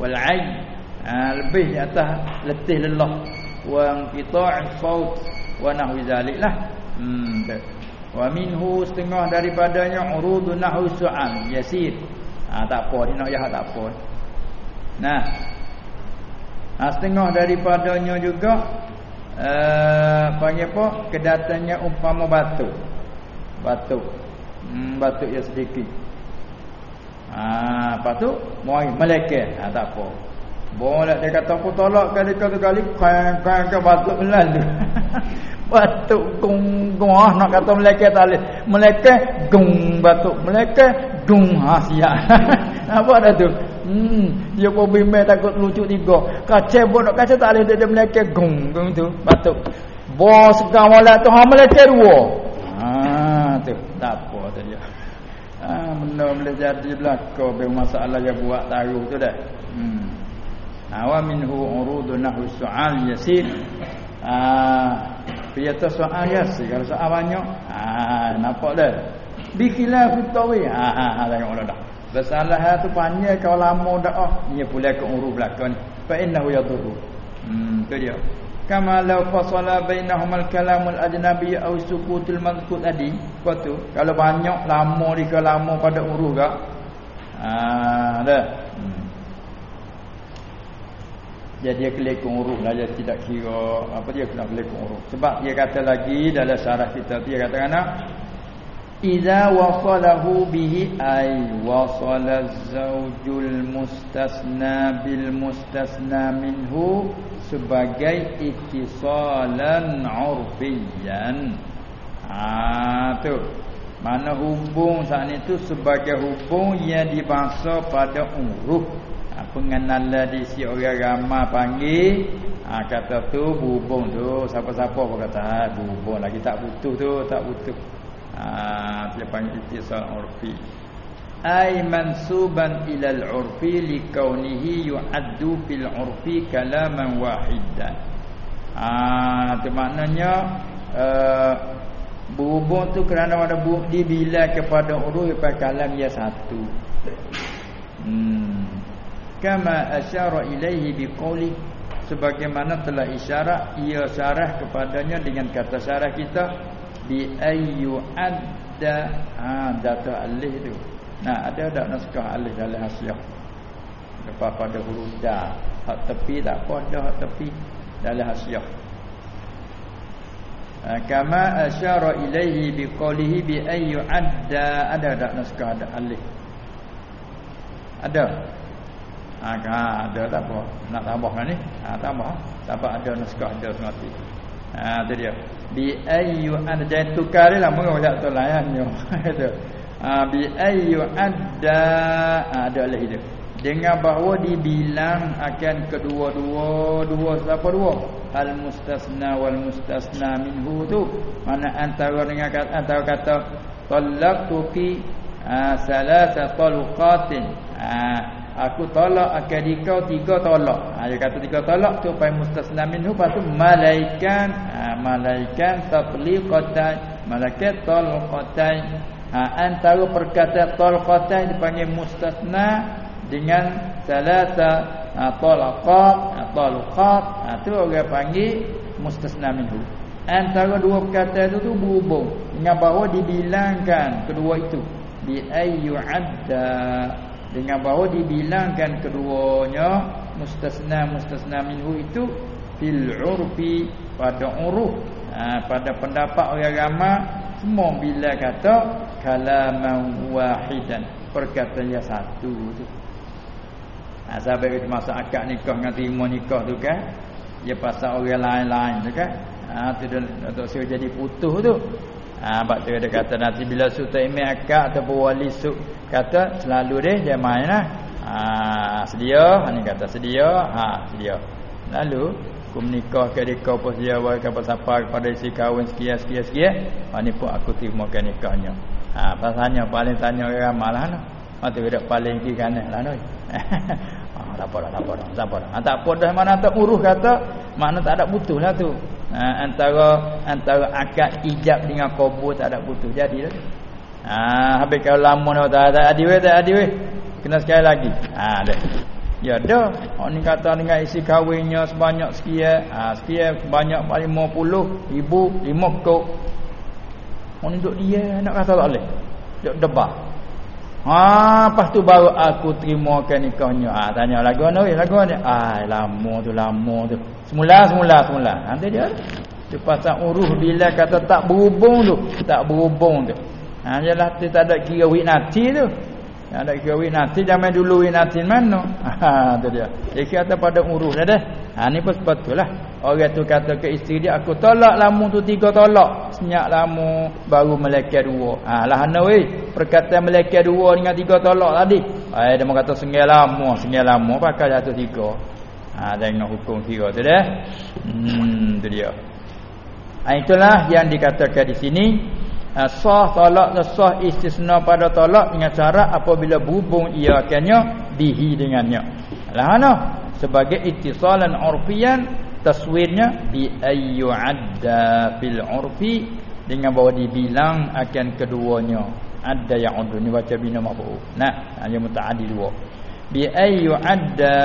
Wal ain. Ha, lebih di atas letih lelah. Wa qita'i saut wa nahwi zalik lah. Hmm. Wa minhu setengah daripadanya urudun nahu su'al yasir. Ha, tak apa dia nak jahat tak apa. Nah. Ha, setengah daripadanya juga uh, panggil apa? Kedatannya umpama batu. Batu. Hmm, batu yang sedikit. Ha, lepas tu muai melekeh. Ha, tak apa. Boleh dia kata aku tolak kali kali kali kan kan ke batu lalu. [laughs] batuk gung gung ah nak kata melekeh tak boleh. Gung batuk, melekeh gung ha sia. Apa dah tu? Hmm, dia pun bimbang takut lucu tiga. Kaca pun nak kaca tak boleh dia melekeh gung gung tu batuk. Bos sekarang wala tu ha melekeh dua. Ha tu tak apa tu dia. Ha benda boleh jadi belaka masalah yang buat taruh tu dah. Hmm. Wa minhu urudun nahwu su'al yasir ah piyata soal yasir kalau soal banyak ah nampak dah. Bi khilaf tawi ha ha tengok dah. Dah bersalah tu panjang kalau lama dah. Oh dia pula ke urut belakang ni. Fa innahu yadurru. Hmm tu dia kama law fasala bainahum al-kalam al-ajnabi aw sukutul mazkur tadi. Tu? Kalau banyak lama di lama pada urut gak ah dah hmm. Jadi dia kelekong huruf lah. Dia tidak kira apa dia kena kelekong huruf. Sebab dia kata lagi dalam syarah kita dia kata kena Iza wasalahu bihi ay wasala zaujul mustasna bil mustasna minhu sebagai ittisalan urfiyan. Ha tu. Mana hubung saat itu sebagai hubung yang dibangsa pada uruf. Ha, pengenalan di si orang ramai panggil. Ha, kata tu bubung tu. Siapa-siapa pun kata bubung lagi. Tak butuh tu tak butuh ha, dia panggil itisal urfi. Ay mansuban ila al-urfi li kaunihi yu'addu fil urfi kalaman wahidan. Ah tu maknanya uh, berhubung tu kerana ada bu dibilang kepada uruf kepada kalam yang satu. Hmm. Kama asyara ilaihi biqauli sebagaimana telah isyarat ia syarah kepadanya dengan kata syarah kita bi ayyu adda ha data alih tu. Nah ada tak naskah alih dalam hasiah lepas pada huruf da. Hak tepi tak apa dah hak tepi dalam hasiah ha, kama asyara ilaihi biqaulihi bi ayyu adda ada tak naskah ada alih ada. Ha, ha, ada tak apa. Nak tambah kan ni? Ha, tambah. Tambah ada naskah ada semati ha tu dia. Bi ayyu an jangan tukar dia lah mengaw tak tu layan yo [laughs] tu. Ha bi ayyu adda ha, ada leh dia. Dengan bahawa dibilang akan kedua-dua dua siapa dua? Al mustasna wal mustasna minhu tu. Mana antara dengan kata antara kata talaqtuki ha, salasa talqatin ha, Aku tolak akan dikau tiga tolak. Ha, dia kata tiga tolak tu pai mustasna minhu lepas tu malaikan. Ha, malaikan tatliqatan malaikat talqatan ha, antara perkataan talqatan dipanggil mustasna dengan salasa ha, talaqat ha, talaqat ha, tu orang panggil mustasna minhu antara dua perkataan itu tu berhubung dengan bahawa dibilangkan kedua itu. Bi ayyu adda dengan bahawa dibilangkan keduanya mustasna mustasna minhu itu fil urfi pada uruf. Ha, pada pendapat orang ramai semua bila kata kalaman wahidan perkataan yang satu tu. Ha, sampai kita masa akad nikah dengan terima nikah tu kan dia pasal orang lain-lain tu kan. Ha, tu dah, dah jadi putus tu Ha sebab tu dia kata nanti bila sultan imam akad ataupun wali su kata selalu dia dia mainlah. Ha sedia, ha ni kata sedia, ha sedia. Lalu aku menikah ke dia kau pun dia buat apa siapa kepada isi kahwin sekian sekian sekian. Ha ni pun aku terima nikahnya. Ha pasalnya paling tanya orang malah lah. Ha tu dia paling kiri kanan lah noi. [laughs] ha tak apa dah, tak apa dah, tak apa dah. Ha, tak apa dah mana tak urus kata, makna tak ada butuh lah tu ha, antara antara akad ijab dengan qabul tak ada putus. Jadi dah. Ha habis kalau lama dah tak ada adi weh tak adi weh. Kena sekali lagi. Ha dah. Ya dah. Orang ni kata dengan isi kahwinnya sebanyak sekian. Ha sekian sebanyak 50 ribu 5 kok. Orang ni duk dia nak kata tak boleh. Duk debat Ha, lepas tu baru aku terima ke nikahnya. Ha, tanya lagu mana weh? Lagu mana? Ah, lama tu, lama tu. Semula, semula, semula. Nanti dia. Dia pasal uruh bila kata tak berhubung tu. Tak berhubung tu. Ha, jelah tu tak ada kira wik nanti tu. Tak ada kira wik nanti. Zaman dulu wik nanti mana? Ha, tu dia. Dia kata pada uruh dah dah. Ha, ni pun sepatutlah. Orang tu kata ke isteri dia, aku tolak lamu tu tiga tolak. Senyak lamu, baru melekeh dua. Ha, lah mana weh, perkataan melekeh dua dengan tiga tolak tadi. Ha, dia kata sengai lamu, sengai lamu, pakai jatuh tiga. Ha, dengan hukum kira tu dah. Hmm, tu dia. Ha, itulah yang dikatakan di sini. Ha, sah tolak dan sah istisna pada tolak dengan cara apabila berhubung ia akannya bihi dengannya. Lah mana? Sebagai ittisalan urfiyan taswirnya bi ayyu'adda fil urfi dengan bahawa dibilang akan keduanya ada yang undur ni baca bina mafu nah hanya mutaaddi dua bi ayyu'adda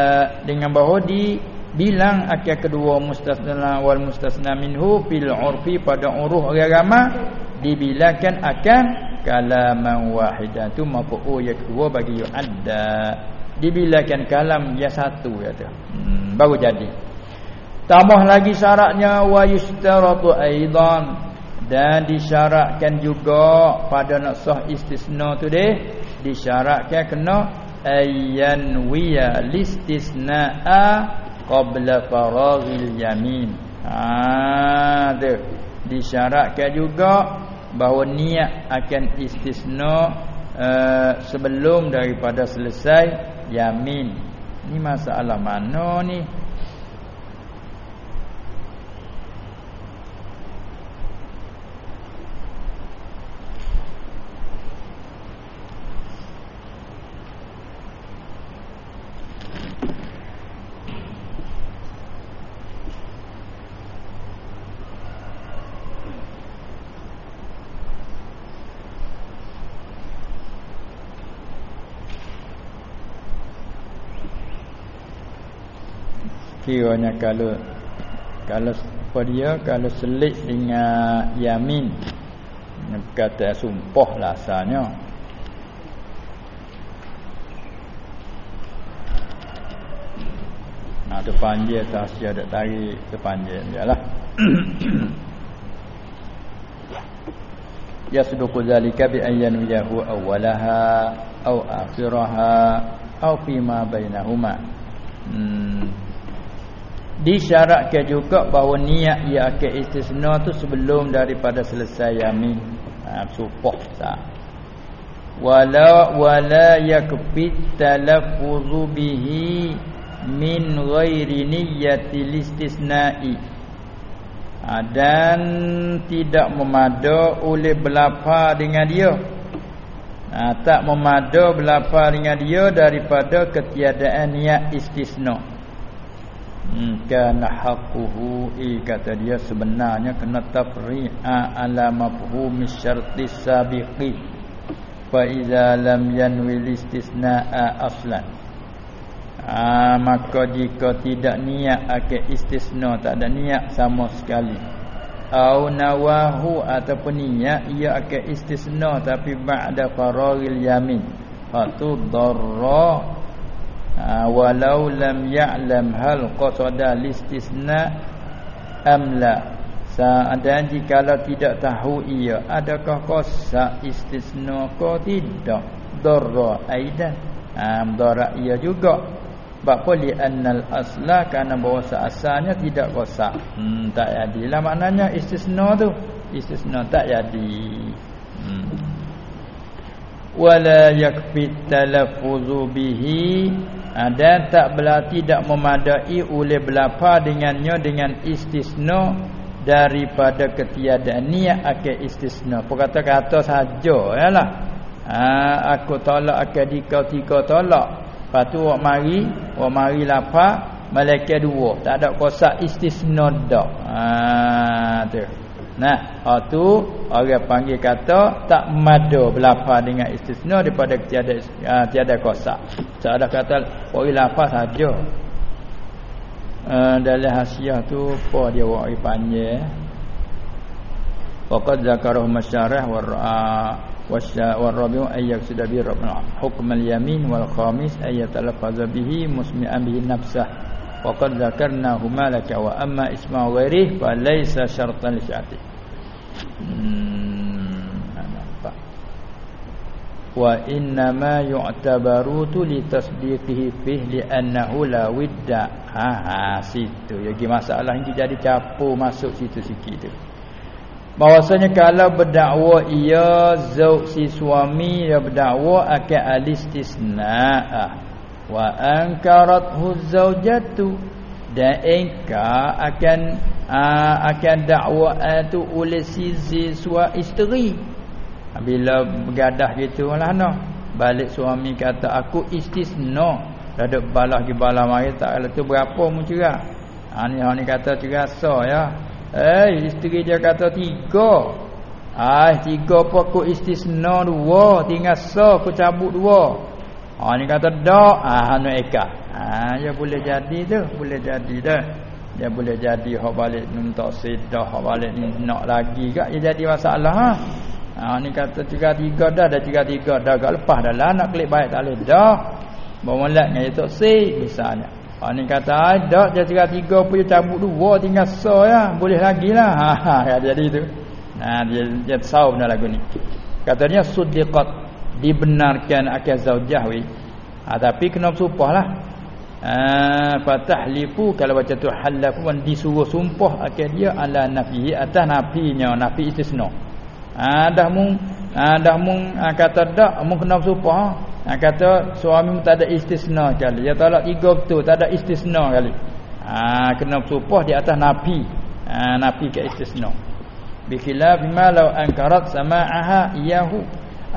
dengan bahawa dibilang akan kedua mustasna wal mustasna minhu fil urfi pada uruh orang ramai dibilangkan akan kalaman wahidan tu mafu yang kedua bagi yu'adda. Dibilangkan kalam yang satu kata. Hmm, baru jadi. Tambah lagi syaratnya wa yustaratu aidan. Dan disyaratkan juga pada nak sah istisna tu deh disyaratkan kena ayyan wiya listisna'a qabla faraghil yamin. Ha tu. Disyaratkan juga bahawa niat akan istisna uh, sebelum daripada selesai yamin. Ni masalah mana ni? Kiranya kalau kalau dia kalau selit dengan yamin kata sumpah lah asalnya. Nah tu panjir tasya ada tarik tu panjir biarlah [coughs] yasduqu zalika bi ayyan yahu awwalaha aw akhiraha aw fima bainahuma. Hmm disyaratkan juga bahawa niat ia akan istisna tu sebelum daripada selesai yamin. Ha, supoh sah wala wala yakfit talaffuzu bihi min ghairi niyyati istisna'i ha, dan tidak memada oleh belapa dengan dia. Ha, tak memada belapa dengan dia daripada ketiadaan niat istisna' Hmm, kana haqquhu i kata dia sebenarnya kena tafri'a ala mafhum syarti sabiqi. Fa iza lam yanwi istisna'a aslan. Ha, maka jika tidak niat akan istisna tak ada niat sama sekali. Au nawahu ataupun niat ia akan istisna tapi ba'da faragil yamin. Fatu darra ha, walau lam ya'lam hal qasada listisna amla dan jika tidak tahu ia adakah qasa istisna ko tidak darra aidan ha, mudarat ia juga Bapa li annal asla kerana bahawa asalnya tidak rosak. Hmm, tak jadilah maknanya istisna tu. Istisna tak jadi. Wala yakfi talaffuzu bihi ada ha, tak berarti tidak memadai oleh belapa dengannya dengan istisna daripada ketiadaan niat akan istisna. Perkata-kata saja yalah. Ha, aku tolak akan dikau tiga tolak. Lepas tu awak mari, awak mari lapar, malaikat dua. Tak ada kosak istisna dak. Ha tu. Nah, ha tu orang panggil kata tak mada belapa dengan istisna daripada tiada uh, tiada kosak. Cara kata oi lapar saja. Uh, dalam hasiah tu apa dia wak panggil Waqad zakarahu masyarah wa والرابع أن يقصد به حكم اليمين والخامس أن يتلفظ به مسمعا به نفسه وقد ذكرناهما لك وأما اسمه غيره فليس شرطا Hmm. wa inna ma yu'tabaru tu li tasdiqihi fih li annahu la widda. Ha ha situ. Ya, jadi masalah ini jadi capur masuk situ sikit tu. Bahawasanya kalau berdakwa ia zauq si suami dia berdakwa akan alistisna. Ah. wa ankarat hu zaujatu. Dan engkau akan aa, akan dakwa itu oleh si siswa isteri bila bergadah gitu lah no balik suami kata aku istisna ada balah di balah mari tak ada tu berapa mu cerah ha ni ha ni kata cerah so ya Eh isteri dia kata tiga. Ah tiga pokok istisna dua, tinggal so aku cabut dua. Ah ni kata dak, ah anu eka. Ah ya boleh jadi tu, boleh jadi dah. Dia boleh jadi hak balik nuntak sedah, hak balik ni nak lagi gak dia jadi masalah ha. Ah ni kata tiga tiga dah, dah tiga tiga dah. Gak lepas dah lah nak klik baik tak leh dah. Melak dengan itu si misalnya. Ha ni kata ada dia tiga tiga punya cabut dua tinggal so ya. Boleh lagi lah. [laughs] Ha, ha ya, jadi tu. Nah dia dia tahu benar lagu ni. Katanya suddiqat dibenarkan akan zaujah ha, tapi kena bersumpahlah ha fatahlifu kalau baca tu halafu wan disuruh sumpah akan dia ala nafihi atas nafinya nafi istisna ha dah mung ha, dah mung ha, kata dak mung kena bersumpah ha. Kata suami tak ada istisna kali. Ya talak tiga betul tak ada istisna kali. Ha, kena bersumpah di atas nafi. Ha, nafi ke istisna. Bi khilaf ma law ankarat sama'aha iyahu.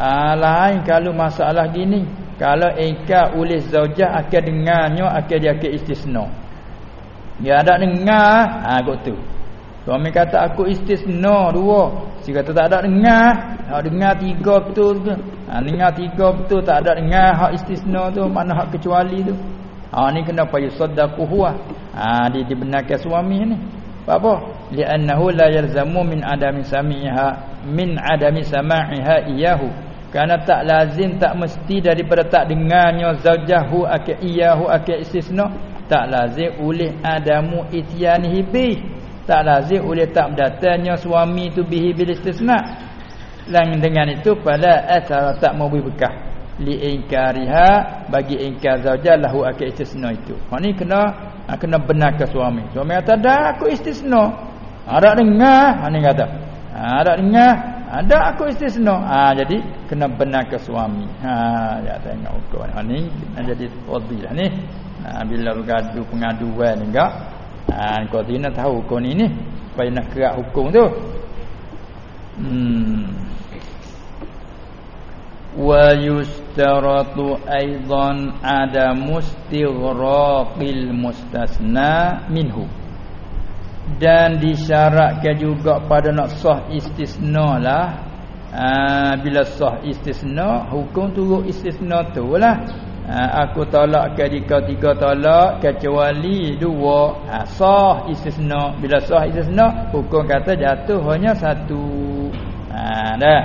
Ha, lain kalau masalah gini. Kalau engkau oleh zaujah akan dengarnya akan dia ke istisna. Dia ada dengar, ha kok tu. Suami kata aku istisna dua. Si kata tak ada dengar. Hak dengar tiga betul tu. Ha, dengar tiga betul tak ada dengar hak istisna tu. Mana hak kecuali tu. Ha, ni kenapa yusaddaku huwa. Ha, dia dibenarkan suami ni. Apa? Liannahu la yalzamu min adami sami'iha. Min adami sama'iha iyahu. Kerana tak lazim, tak mesti daripada tak dengarnya zawjahu akil iyahu akil istisna. Tak lazim oleh adamu ityanihi bih tak lazim oleh tak datangnya suami tu bihi bil istisna. Dan dengan itu pada asal tak mau bekah. Li inkariha bagi inkar zauja lahu akil istisna itu. Ha ni kena ha, kena benar ke suami. Suami kata dah aku istisna. Ada dengar. Ha ni kata. Ha, ada dengar ada aku istisna ha jadi kena benar ke suami ha ya tengok hukum ha ni jadi fadilah ni ha, bila bergaduh pengaduan enggak Ha kau tina tahu kau ni ni supaya nak kerak hukum tu. Hmm. Wa yustaratu aidan ada mustighraqil mustasna minhu. Dan disyaratkan juga pada nak sah istisna lah. Ha, bila sah istisna hukum turut istisna tu lah. Ha, aku tolak ke dikau tiga tolak kecuali dua. Ha, sah istisna. Bila sah istisna hukum kata jatuh hanya satu. Ha dah.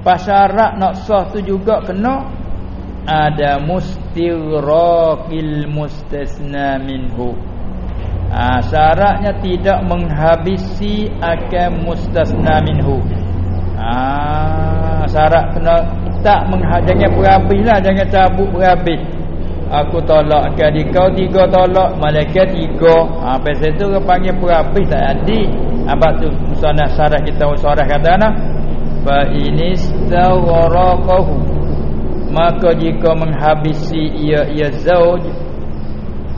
Pasyarat nak sah tu juga kena ada mustiraqil mustasna minhu ha, syaratnya tidak menghabisi akan mustasna minhu. Ha, syarat kena tak jangan berhabis lah jangan cabut berhabis. Aku tolak ke di kau tiga tolak malaikat tiga. Ha, pasal tu dia panggil berhabis tak ada apa tu musanah syarat kita musanah kata nak. Fa inistagharaqahu maka jika menghabisi ia ia zauj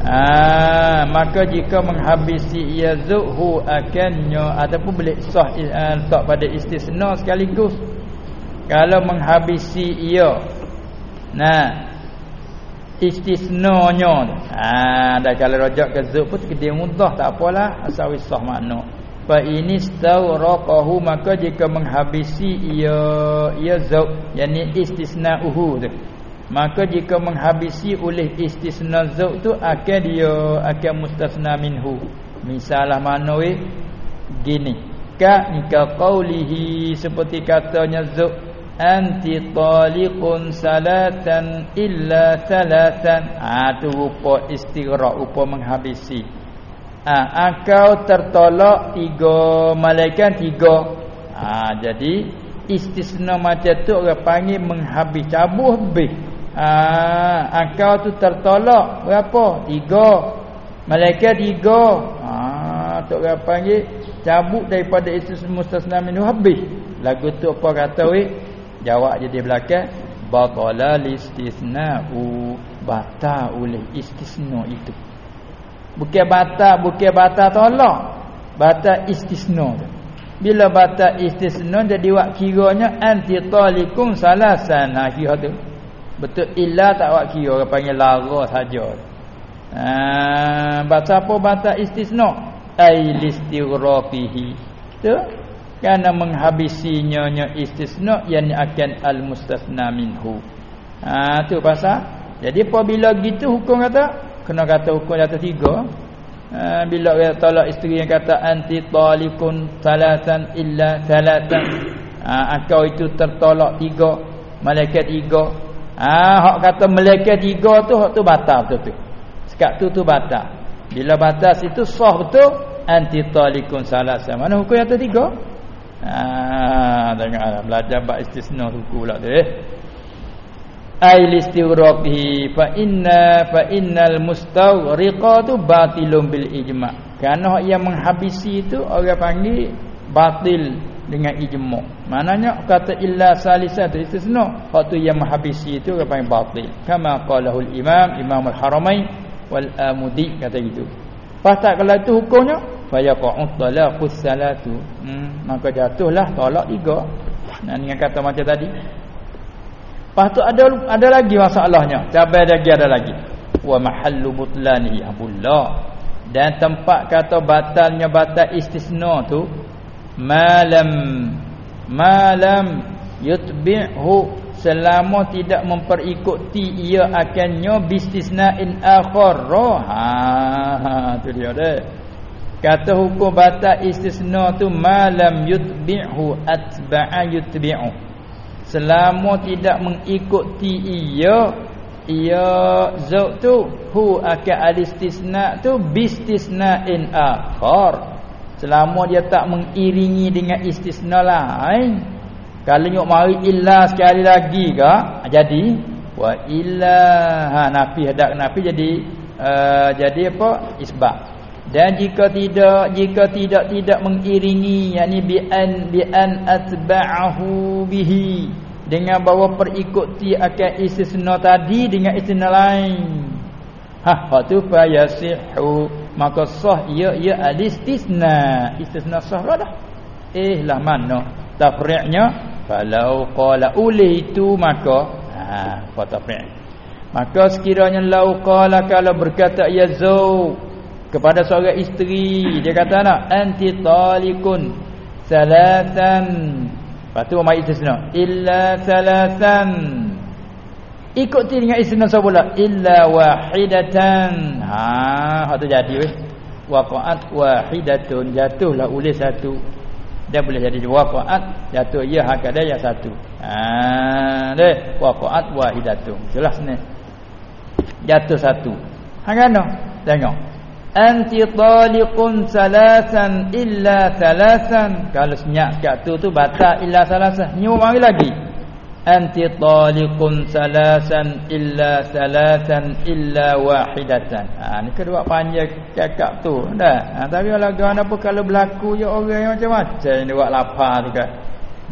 Ah, maka jika menghabisi ia zuhu akannya ataupun boleh sah uh, letak pada istisna sekaligus. Kalau menghabisi ia nah istisnanya ah dah kalau rojak ke zuk pun dia mudah tak apalah asal sah makna. Fa inistawraqahu maka jika menghabisi ia zuk yakni istisnauhu tu maka jika menghabisi oleh istisna zuk tu akan dia akan mustasna minhu. Misalah mana we gini. Ka nika qaulihi seperti katanya zuk anti taliqun salatan illa salatan. Ah tu rupa istighraq rupa menghabisi. Ah engkau tertolak tiga malaikat tiga. Ah jadi istisna macam tu orang panggil menghabis cabut habis ah engkau tu tertolak berapa tiga malaikat tiga ah tu orang panggil cabut daripada istisna mustasna minhu habis lagu tu apa kata weh Jawab je di belakang batala listisna'u bata oleh istisna itu. Bukan bata, bukan bata tolak. Bata istisna tu. Bila bata istisna jadi wak kiranya anti talikum salasan ha kira tu. Betul illa tak wak kira orang panggil lara saja. Ha bata apa? Bata istisna? Ai listighrafihi. Tu kerana menghabisinya nya istisna yang akan al mustasna minhu. Ha tu pasal jadi apabila gitu hukum kata kena kata hukum kata tiga. Ha, bila dia tolak isteri yang kata anti talikun salatan illa salatan ha engkau itu tertolak tiga malaikat tiga ha hak kata malaikat tiga tu hak tu batal betul tu. Sekat tu tu batal. Bila batal situ sah betul anti talikun salatan mana hukum yang tiga Ah, tengok belajar bab istisna suku pula tu eh. Ai listiwraqihi fa inna fa innal mustawriqatu batilun bil ijma'. Kerana yang menghabisi itu orang panggil batil dengan ijma'. Maknanya kata illa salisah tu istisna, hak tu yang menghabisi itu orang panggil batil. Kama qalahul imam Imam al-Haramain wal Amudi kata gitu. Pasal kalau itu hukumnya fayaqa'u talaqus salatu. Hmm, maka jatuhlah talak tiga. Nah dengan kata macam tadi. Lepas tu ada ada lagi masalahnya. Cabai lagi ada lagi. Wa mahallu butlani abullah dan tempat kata batalnya batal istisna tu malam. Malam yutbi'hu. Selama tidak memperikuti ia akannya bistisna in akhar ha, ha tu dia dah Kata hukum batal istisna tu malam yutbi'hu atba'a yutbi'u. Selama tidak mengikuti ia ia zau tu hu akan alistisna tu bistisna in akhar. Selama dia tak mengiringi dengan istisna lain. Kalau nyok mari illa sekali lagi ke jadi wa illa ha nafi hadak nafi jadi uh, jadi apa? Isbat dan jika tidak jika tidak tidak mengiringi yakni bi an bi atba'ahu bihi dengan bawa perikuti akan istisna tadi dengan istisna lain. Ha waktu fa yasihu maka sah ia ia alistisna. Istisna sah dah. Eh lah mana? Tafri'nya falau qala ulih itu maka ha fa tafri' maka sekiranya lau qala kalau berkata ya kepada seorang isteri dia kata nak anti talikun salatan. Patu mai istisna illa salatan ikuti dengan istisna pula illa wahidatan. Ha hak tu jadi weh. Waqa'at wahidatun. Jatuhlah oleh satu. Dia boleh jadi waqa'at jatuh ya hakada ya satu. Ha deh waqa'at wahidatun. Jelas ni. Jatuh satu. Ha kan tengok. Anti taliqun salasan illa salasan. Kalau senyap kat tu tu batal illa salasan. Nyu mari lagi anti taliqun salasan illa salasan illa wahidatan. Ha ni kedua panjang cakap tu dah. Ha, tapi kalau apa kalau berlaku je orang yang macam-macam dia buat lapar tu kan.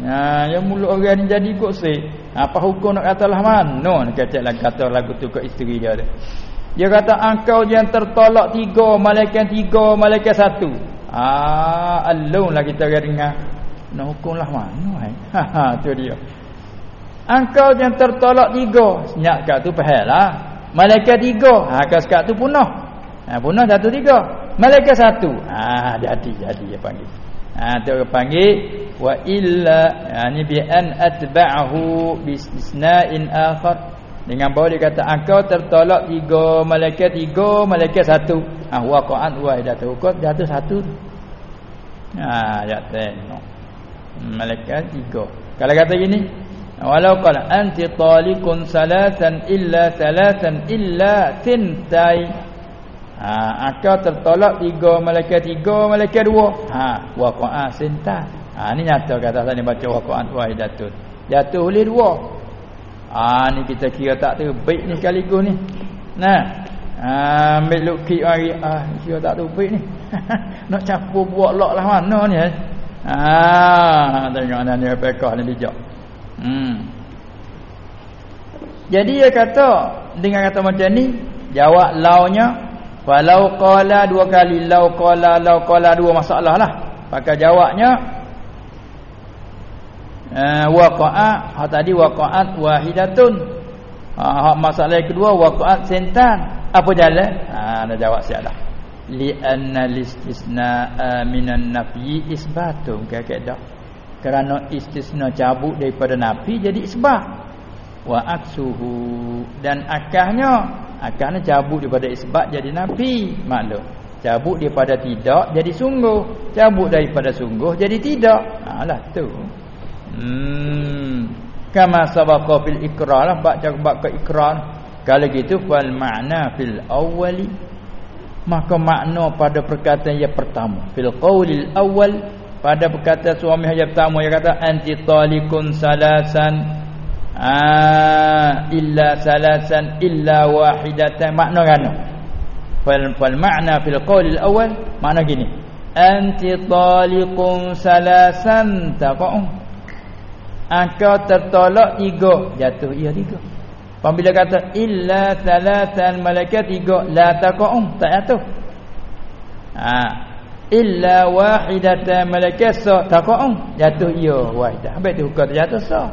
Ha yang mulut orang ni jadi ikut si apa hukum nak kata lah mana ni kata lah kata lagu tu ke isteri dia tu dia kata engkau yang tertolak tiga malaikat tiga malaikat satu. Ah alun lah kita dengar. Nak hukum lah mana [laughs] ha ha tu dia Engkau yang tertolak tiga. Senyap kat tu pahal lah. Malaikat tiga. Ha, kat sekat tu punah. Ha, punah satu tiga. Malaikat satu. Ha, jadi, jadi dia panggil. Ha, tu dia panggil. Wa illa. Ha, ni bi'an atba'ahu bisna'in akhar. Dengan bawah dia kata. Engkau tertolak tiga. Malaikat tiga. Malaikat satu. Ha, waqa'an wahidatu. Kau jatuh satu. Ha, jatuh. Malaikat tiga. Kalau kata gini. Walau qala anti talikun salatan illa salatan illa tintai. Ha akal tertolak tiga malaikat tiga malaikat dua. Ha waqa'a sinta. Ha ni nyata kata tadi baca waqa'at wahidatun. Jatuh oleh dua. Ha ni kita kira tak terbaik ni sekaligus ni. Nah. Ha ambil lukik mari ah kira tak terbaik ni. [laughs] Nak capur buat lah mana ni. Eh? Ha tengok ni pekah ni bijak. Hmm. Jadi dia kata dengan kata macam ni jawab launya walau qala dua kali lau qala lau qala dua masalah lah. Pakai jawabnya uh, waqa'a ha tadi waqa'at wahidatun. Ha masalah kedua waqa'at sentan. Apa jalan? Ha ada jawab siaplah. Li anna listisna minan nafyi isbatun kaya-kaya dah kerana istisna cabut daripada nafi jadi isbah. Wa aksuhu. Dan akahnya akahnya cabut daripada isbat jadi nafi maklum. Cabut daripada tidak jadi sungguh. Cabut daripada sungguh jadi tidak. Alah tu. Hmm. Kama sabaqa fil ikrar lah. Bab bab ke ikrar kalau gitu fal makna fil awwali. Maka makna pada perkataan yang pertama. Fil qaulil awwal pada berkata suami yang pertama dia kata anti talikun salasan ah illa salasan illa wahidatan. Makna kan fal fal makna fil qaul al awal makna gini. Anti talikun salasan taqum engkau tertolak tiga jatuh ia tiga. Apabila kata illa salasan malaikat tiga la taqum tak jatuh. Ah illa wahidatan malakat sa. Taqaum. Jatuh ia wahidah. Habis tu hukum jatuh sa.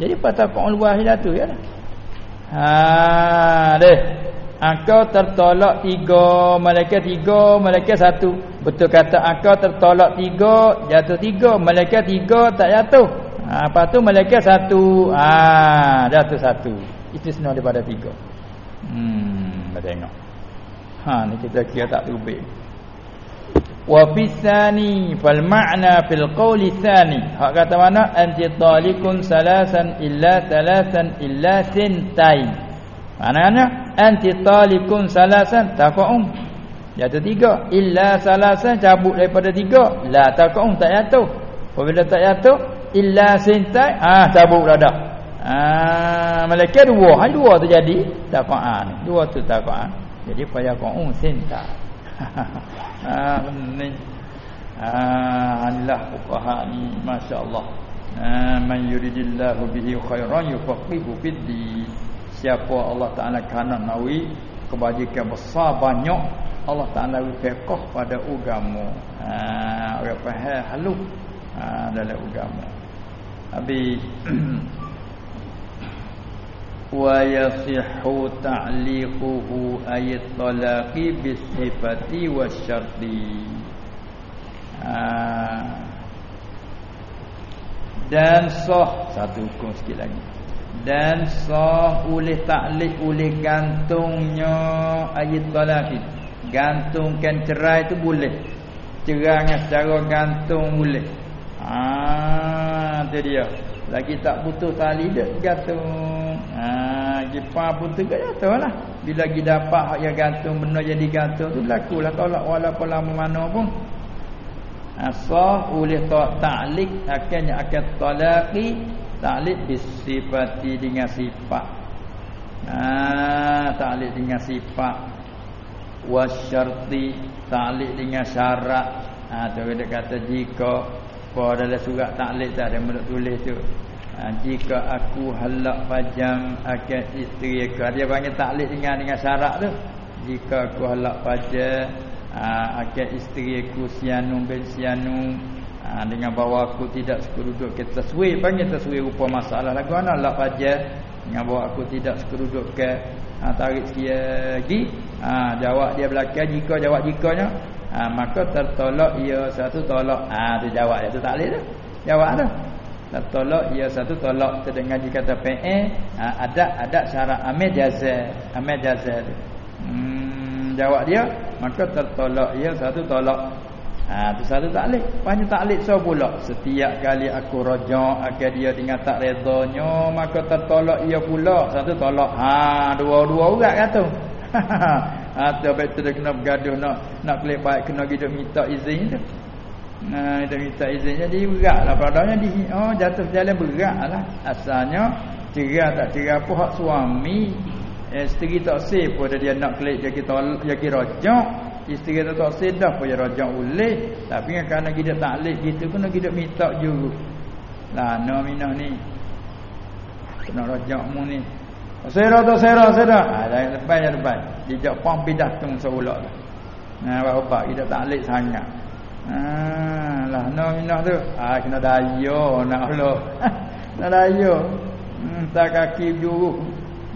Jadi pataqaul wahidatu ya ha deh. Engkau tertolak tiga malaikat tiga malaikat satu. Betul kata engkau tertolak tiga jatuh tiga malaikat tiga tak jatuh. Ha apa tu malaikat satu. Ha jatuh satu. Istisna daripada tiga. Hmm tengok. Ha ni kita kira tak tubik wa fi tsani fal ma'na fil qawli tsani hak kata mana? Anti talikun salasan illa salasan illa sintain. Maknanya anti talikun salasan taqum jatuh tiga. Illa salasan cabut daripada tiga. La taqum tak jatuh. Apabila tak jatuh illa sintain ah cabut dah dah. Ah malaikat dua. Hanya dua terjadi taqaan dua tu taqaan jadi payah qaum sintain [laughs] ha ni. Ha inilah fuqaha ni masya-Allah. Ha man yuridillahu bihi khairan yufaqihu fid siapa Allah Taala kana nawi kebajikan besar banyak Allah Taala fiqh pada agama ha orang faham halu ha dalam agama habis [clears throat] wa yasihhu ta'liquhu ayat talaqi bisifati wasyarti ha. dan sah. Satu hukum sikit lagi. Dan sah oleh taklid oleh gantungnya ayat talaqi gantungkan cerai tu boleh. Cerai dengan secara gantung boleh. Ah tu dia. Lagi tak putus tali dia gantung jepang putus ke jatuhlah bila kita dapat hak yang gantung benda jadi gantung tu berlaku lah tolak walaupun lama mana pun asah oleh ta'liq akannya akan talaqi Ta'liq disifati dengan sifat. Ah, ta'liq dengan sifat. Wasyarti ta'liq dengan syarat. Ah, tu dia kata jika apa dalam surat ta'liq tak ada menurut tulis tu. Ah, jika aku halak pajam akan isteri aku. Dia panggil ta'liq dengan dengan syarat tu. Jika aku halak pajam ah, akan isteri aku sianum bin sianum ha, dengan bawa aku tidak sekeruduk ke taswir panggil taswir rupa masalah. Lagu ana lah fajar dengan bawa aku tidak sekeruduk ke ha, tarik sikit lagi. Ha, jawab dia belakang jika jawab jikanya. Ha, maka tertolak ia. Satu tolak. Ha, tu jawab itu tak boleh tu. Jawab tu tertolak ia satu tolak terdengar dikata PE ha, ada ada syarat amil jazal amil jazal hmm, jawab dia maka tertolak ia satu tolak Ha tu satu taklid. Panjang taklid so pula. Setiap kali aku rojak akan dia dengan tak redanya maka tertolak ia pula. Satu tolak. Ha dua-dua orang kata. [laughs] ha tu betul dia kena bergaduh nak nak klik baik kena hidup minta izin tu. Nah, kita minta izin jadi beratlah. Padanya di oh jatuh jalan beratlah. Asalnya cerai tak cerai apa hak suami. Eh, isteri tak sih pun dia nak klik dia kita dia kira rojak Isteri kata tak sedap pun rajak ulih Tapi kan kerana kita taklid kita pun kita minta juga. Lah no minah ni. Kena rajak mu ni. Sera tu sera sera. Ha, Dah depan ya depan Dijak pang pidah tu seulak. Nah, apa kita taklid sangat Ha, lah no minah tu ha, Kena dayo nak Allah [laughs] Kena dayo hmm, Tak kaki juru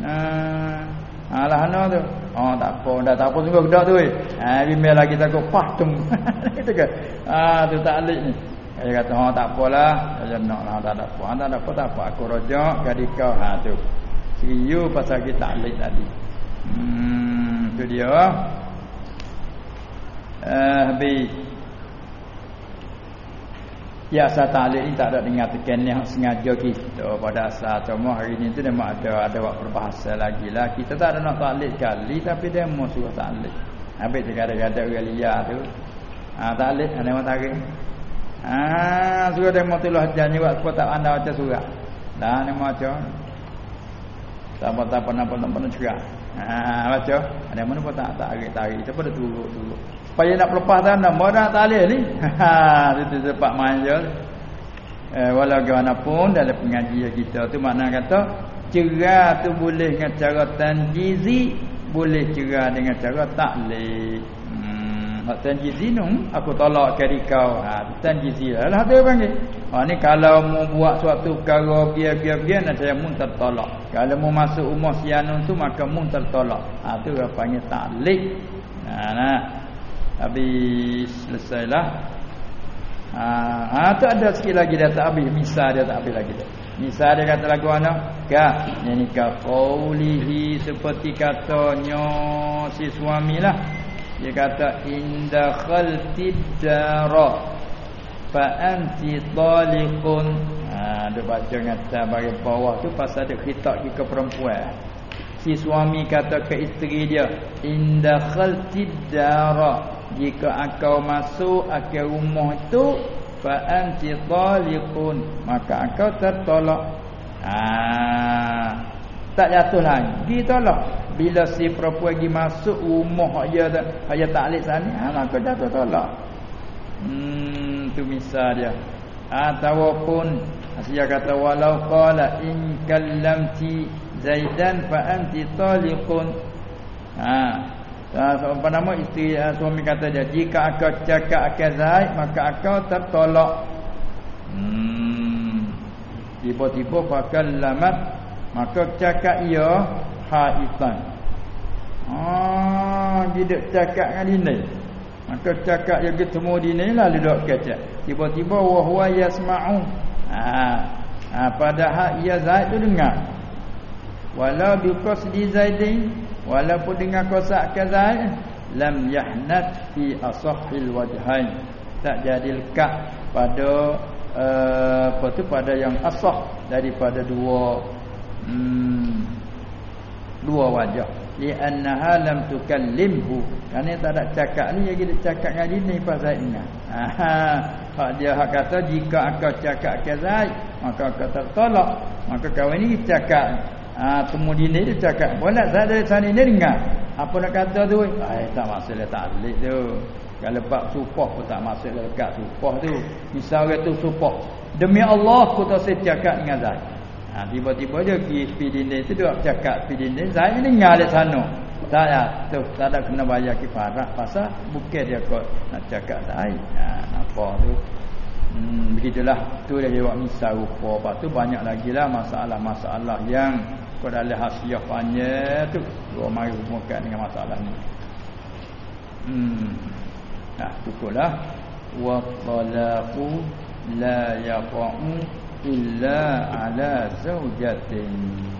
Haa Alah ana tu. Oh tak apa, dah tak apa sungguh kedak tu weh. Ha bimbel lagi takut patung. [laughs] Itu ke. Ah tu taklik ni. Dia kata ha tak apalah, dia nak lah tak ada apa. Ha, tak ada apa tak apa aku rojak jadi kau ha tu. Siu pasal kita taklik tadi. Hmm tu dia. Eh habis Asal ta'liq ni tak ada dengar tekan yang sengaja kita pada asal cuma hari ni tu dia ada ada buat berbahasa lagi lah. Kita tak ada nak ta'liq kali tapi dia mau suruh ta'liq. Habis dia kata-kata orang liar tu. Ha ta'liq ada yang tarik. Ha suruh dia mau tulah janji buat apa tak anda baca surat. Dah ni baca. Tak apa tak pernah pernah pernah cerah. Ha baca. Ada mana pun tak tarik tarik. Siapa dah turut-turut. Supaya nak lepas tanah Mana talih ni. Ha [laughs] Itu sebab manja eh, Walau pun Dalam pengajian kita tu Makna kata Cerah tu boleh dengan cara tanjizi Boleh cerah dengan cara taklih hmm, Hak tanjizi tu Aku tolak kari kau. Ha, Tanjizi lah. Lah tu panggil. Ha, Ni kalau mau buat suatu perkara Biar-biar-biar Nanti saya mun tertolak. Kalau mau masuk umur sianun tu Maka mun tertolak. Ha, Itu panggil taklih Nah, nah. Habis selesailah. Ha, ha tu ada sikit lagi dia tak habis. Misal dia tak habis lagi dia. Misal dia kata lagu mana? Ka, ini ka qaulihi seperti katanya si suami lah. Dia kata inda khaltid dara fa anti taliqun. Ha, dia baca ngata bagi bawah tu pasal dia khitab ke perempuan. Si suami kata ke isteri dia, inda khaltid dara jika engkau masuk ke rumah itu fa anti taliqun maka engkau tertolak. Ah tak jatuh lagi. Tolak. Bila si perempuan pergi masuk rumah dia dia taklid sana ha, maka jatuh tolak. Hmm tu misal dia. Ataupun dia kata walau qala in kallamti zaidan fa anti taliqun ha apa nama isteri uh, suami kata dia jika akau cakap akan Zaid maka akau tertolak. Hmm. Tiba-tiba fakal lamat maka cakap ia haitan. Ah dia cakap dengan ini maka cakap dia ketemu di ni lah dia dok kata tiba-tiba wa huwa yasma'u. Ah ha, padahal ia Zaid tu dengar. Walau bi qasdi zaidin walaupun dengan kosak zaid lam yahnat fi asahhil wajhain. Tak jadi lekat pada uh, apa tu pada yang asah daripada dua hmm, dua wajah. Li annaha lam tukallimhu. Kerana tak ada cakap ni lagi dia cakap dengan dia ni pasal ini ha dia hak kata jika akak cakap ke Zaid maka akak tertolak. Maka kawan ni cakap ha temu dia ni cakap boleh Zaid dari sana ni dengar apa nak kata tu ai tak masalah tak alik tu kalau pak supah pun tak masalah dekat supah tu misal orang tu supah demi Allah aku tak saya cakap dengan Zaid Ha, tiba-tiba je pergi spidin tu dia cakap spidin dia saya dengar dari sana. Tak ya, tu tak ada kena bayar kifarah pasal bukan dia kau nak cakap saya. Ha, apa tu? Hmm, begitulah tu dia jawab misal rupa. Lepas tu banyak lagi lah masalah-masalah yang lihat hasiah panjang tu. Dua mari hubungkan dengan masalah ni. Hmm. Nah, cukuplah. Wa talaqu la yaqa'u illa ala zaujatin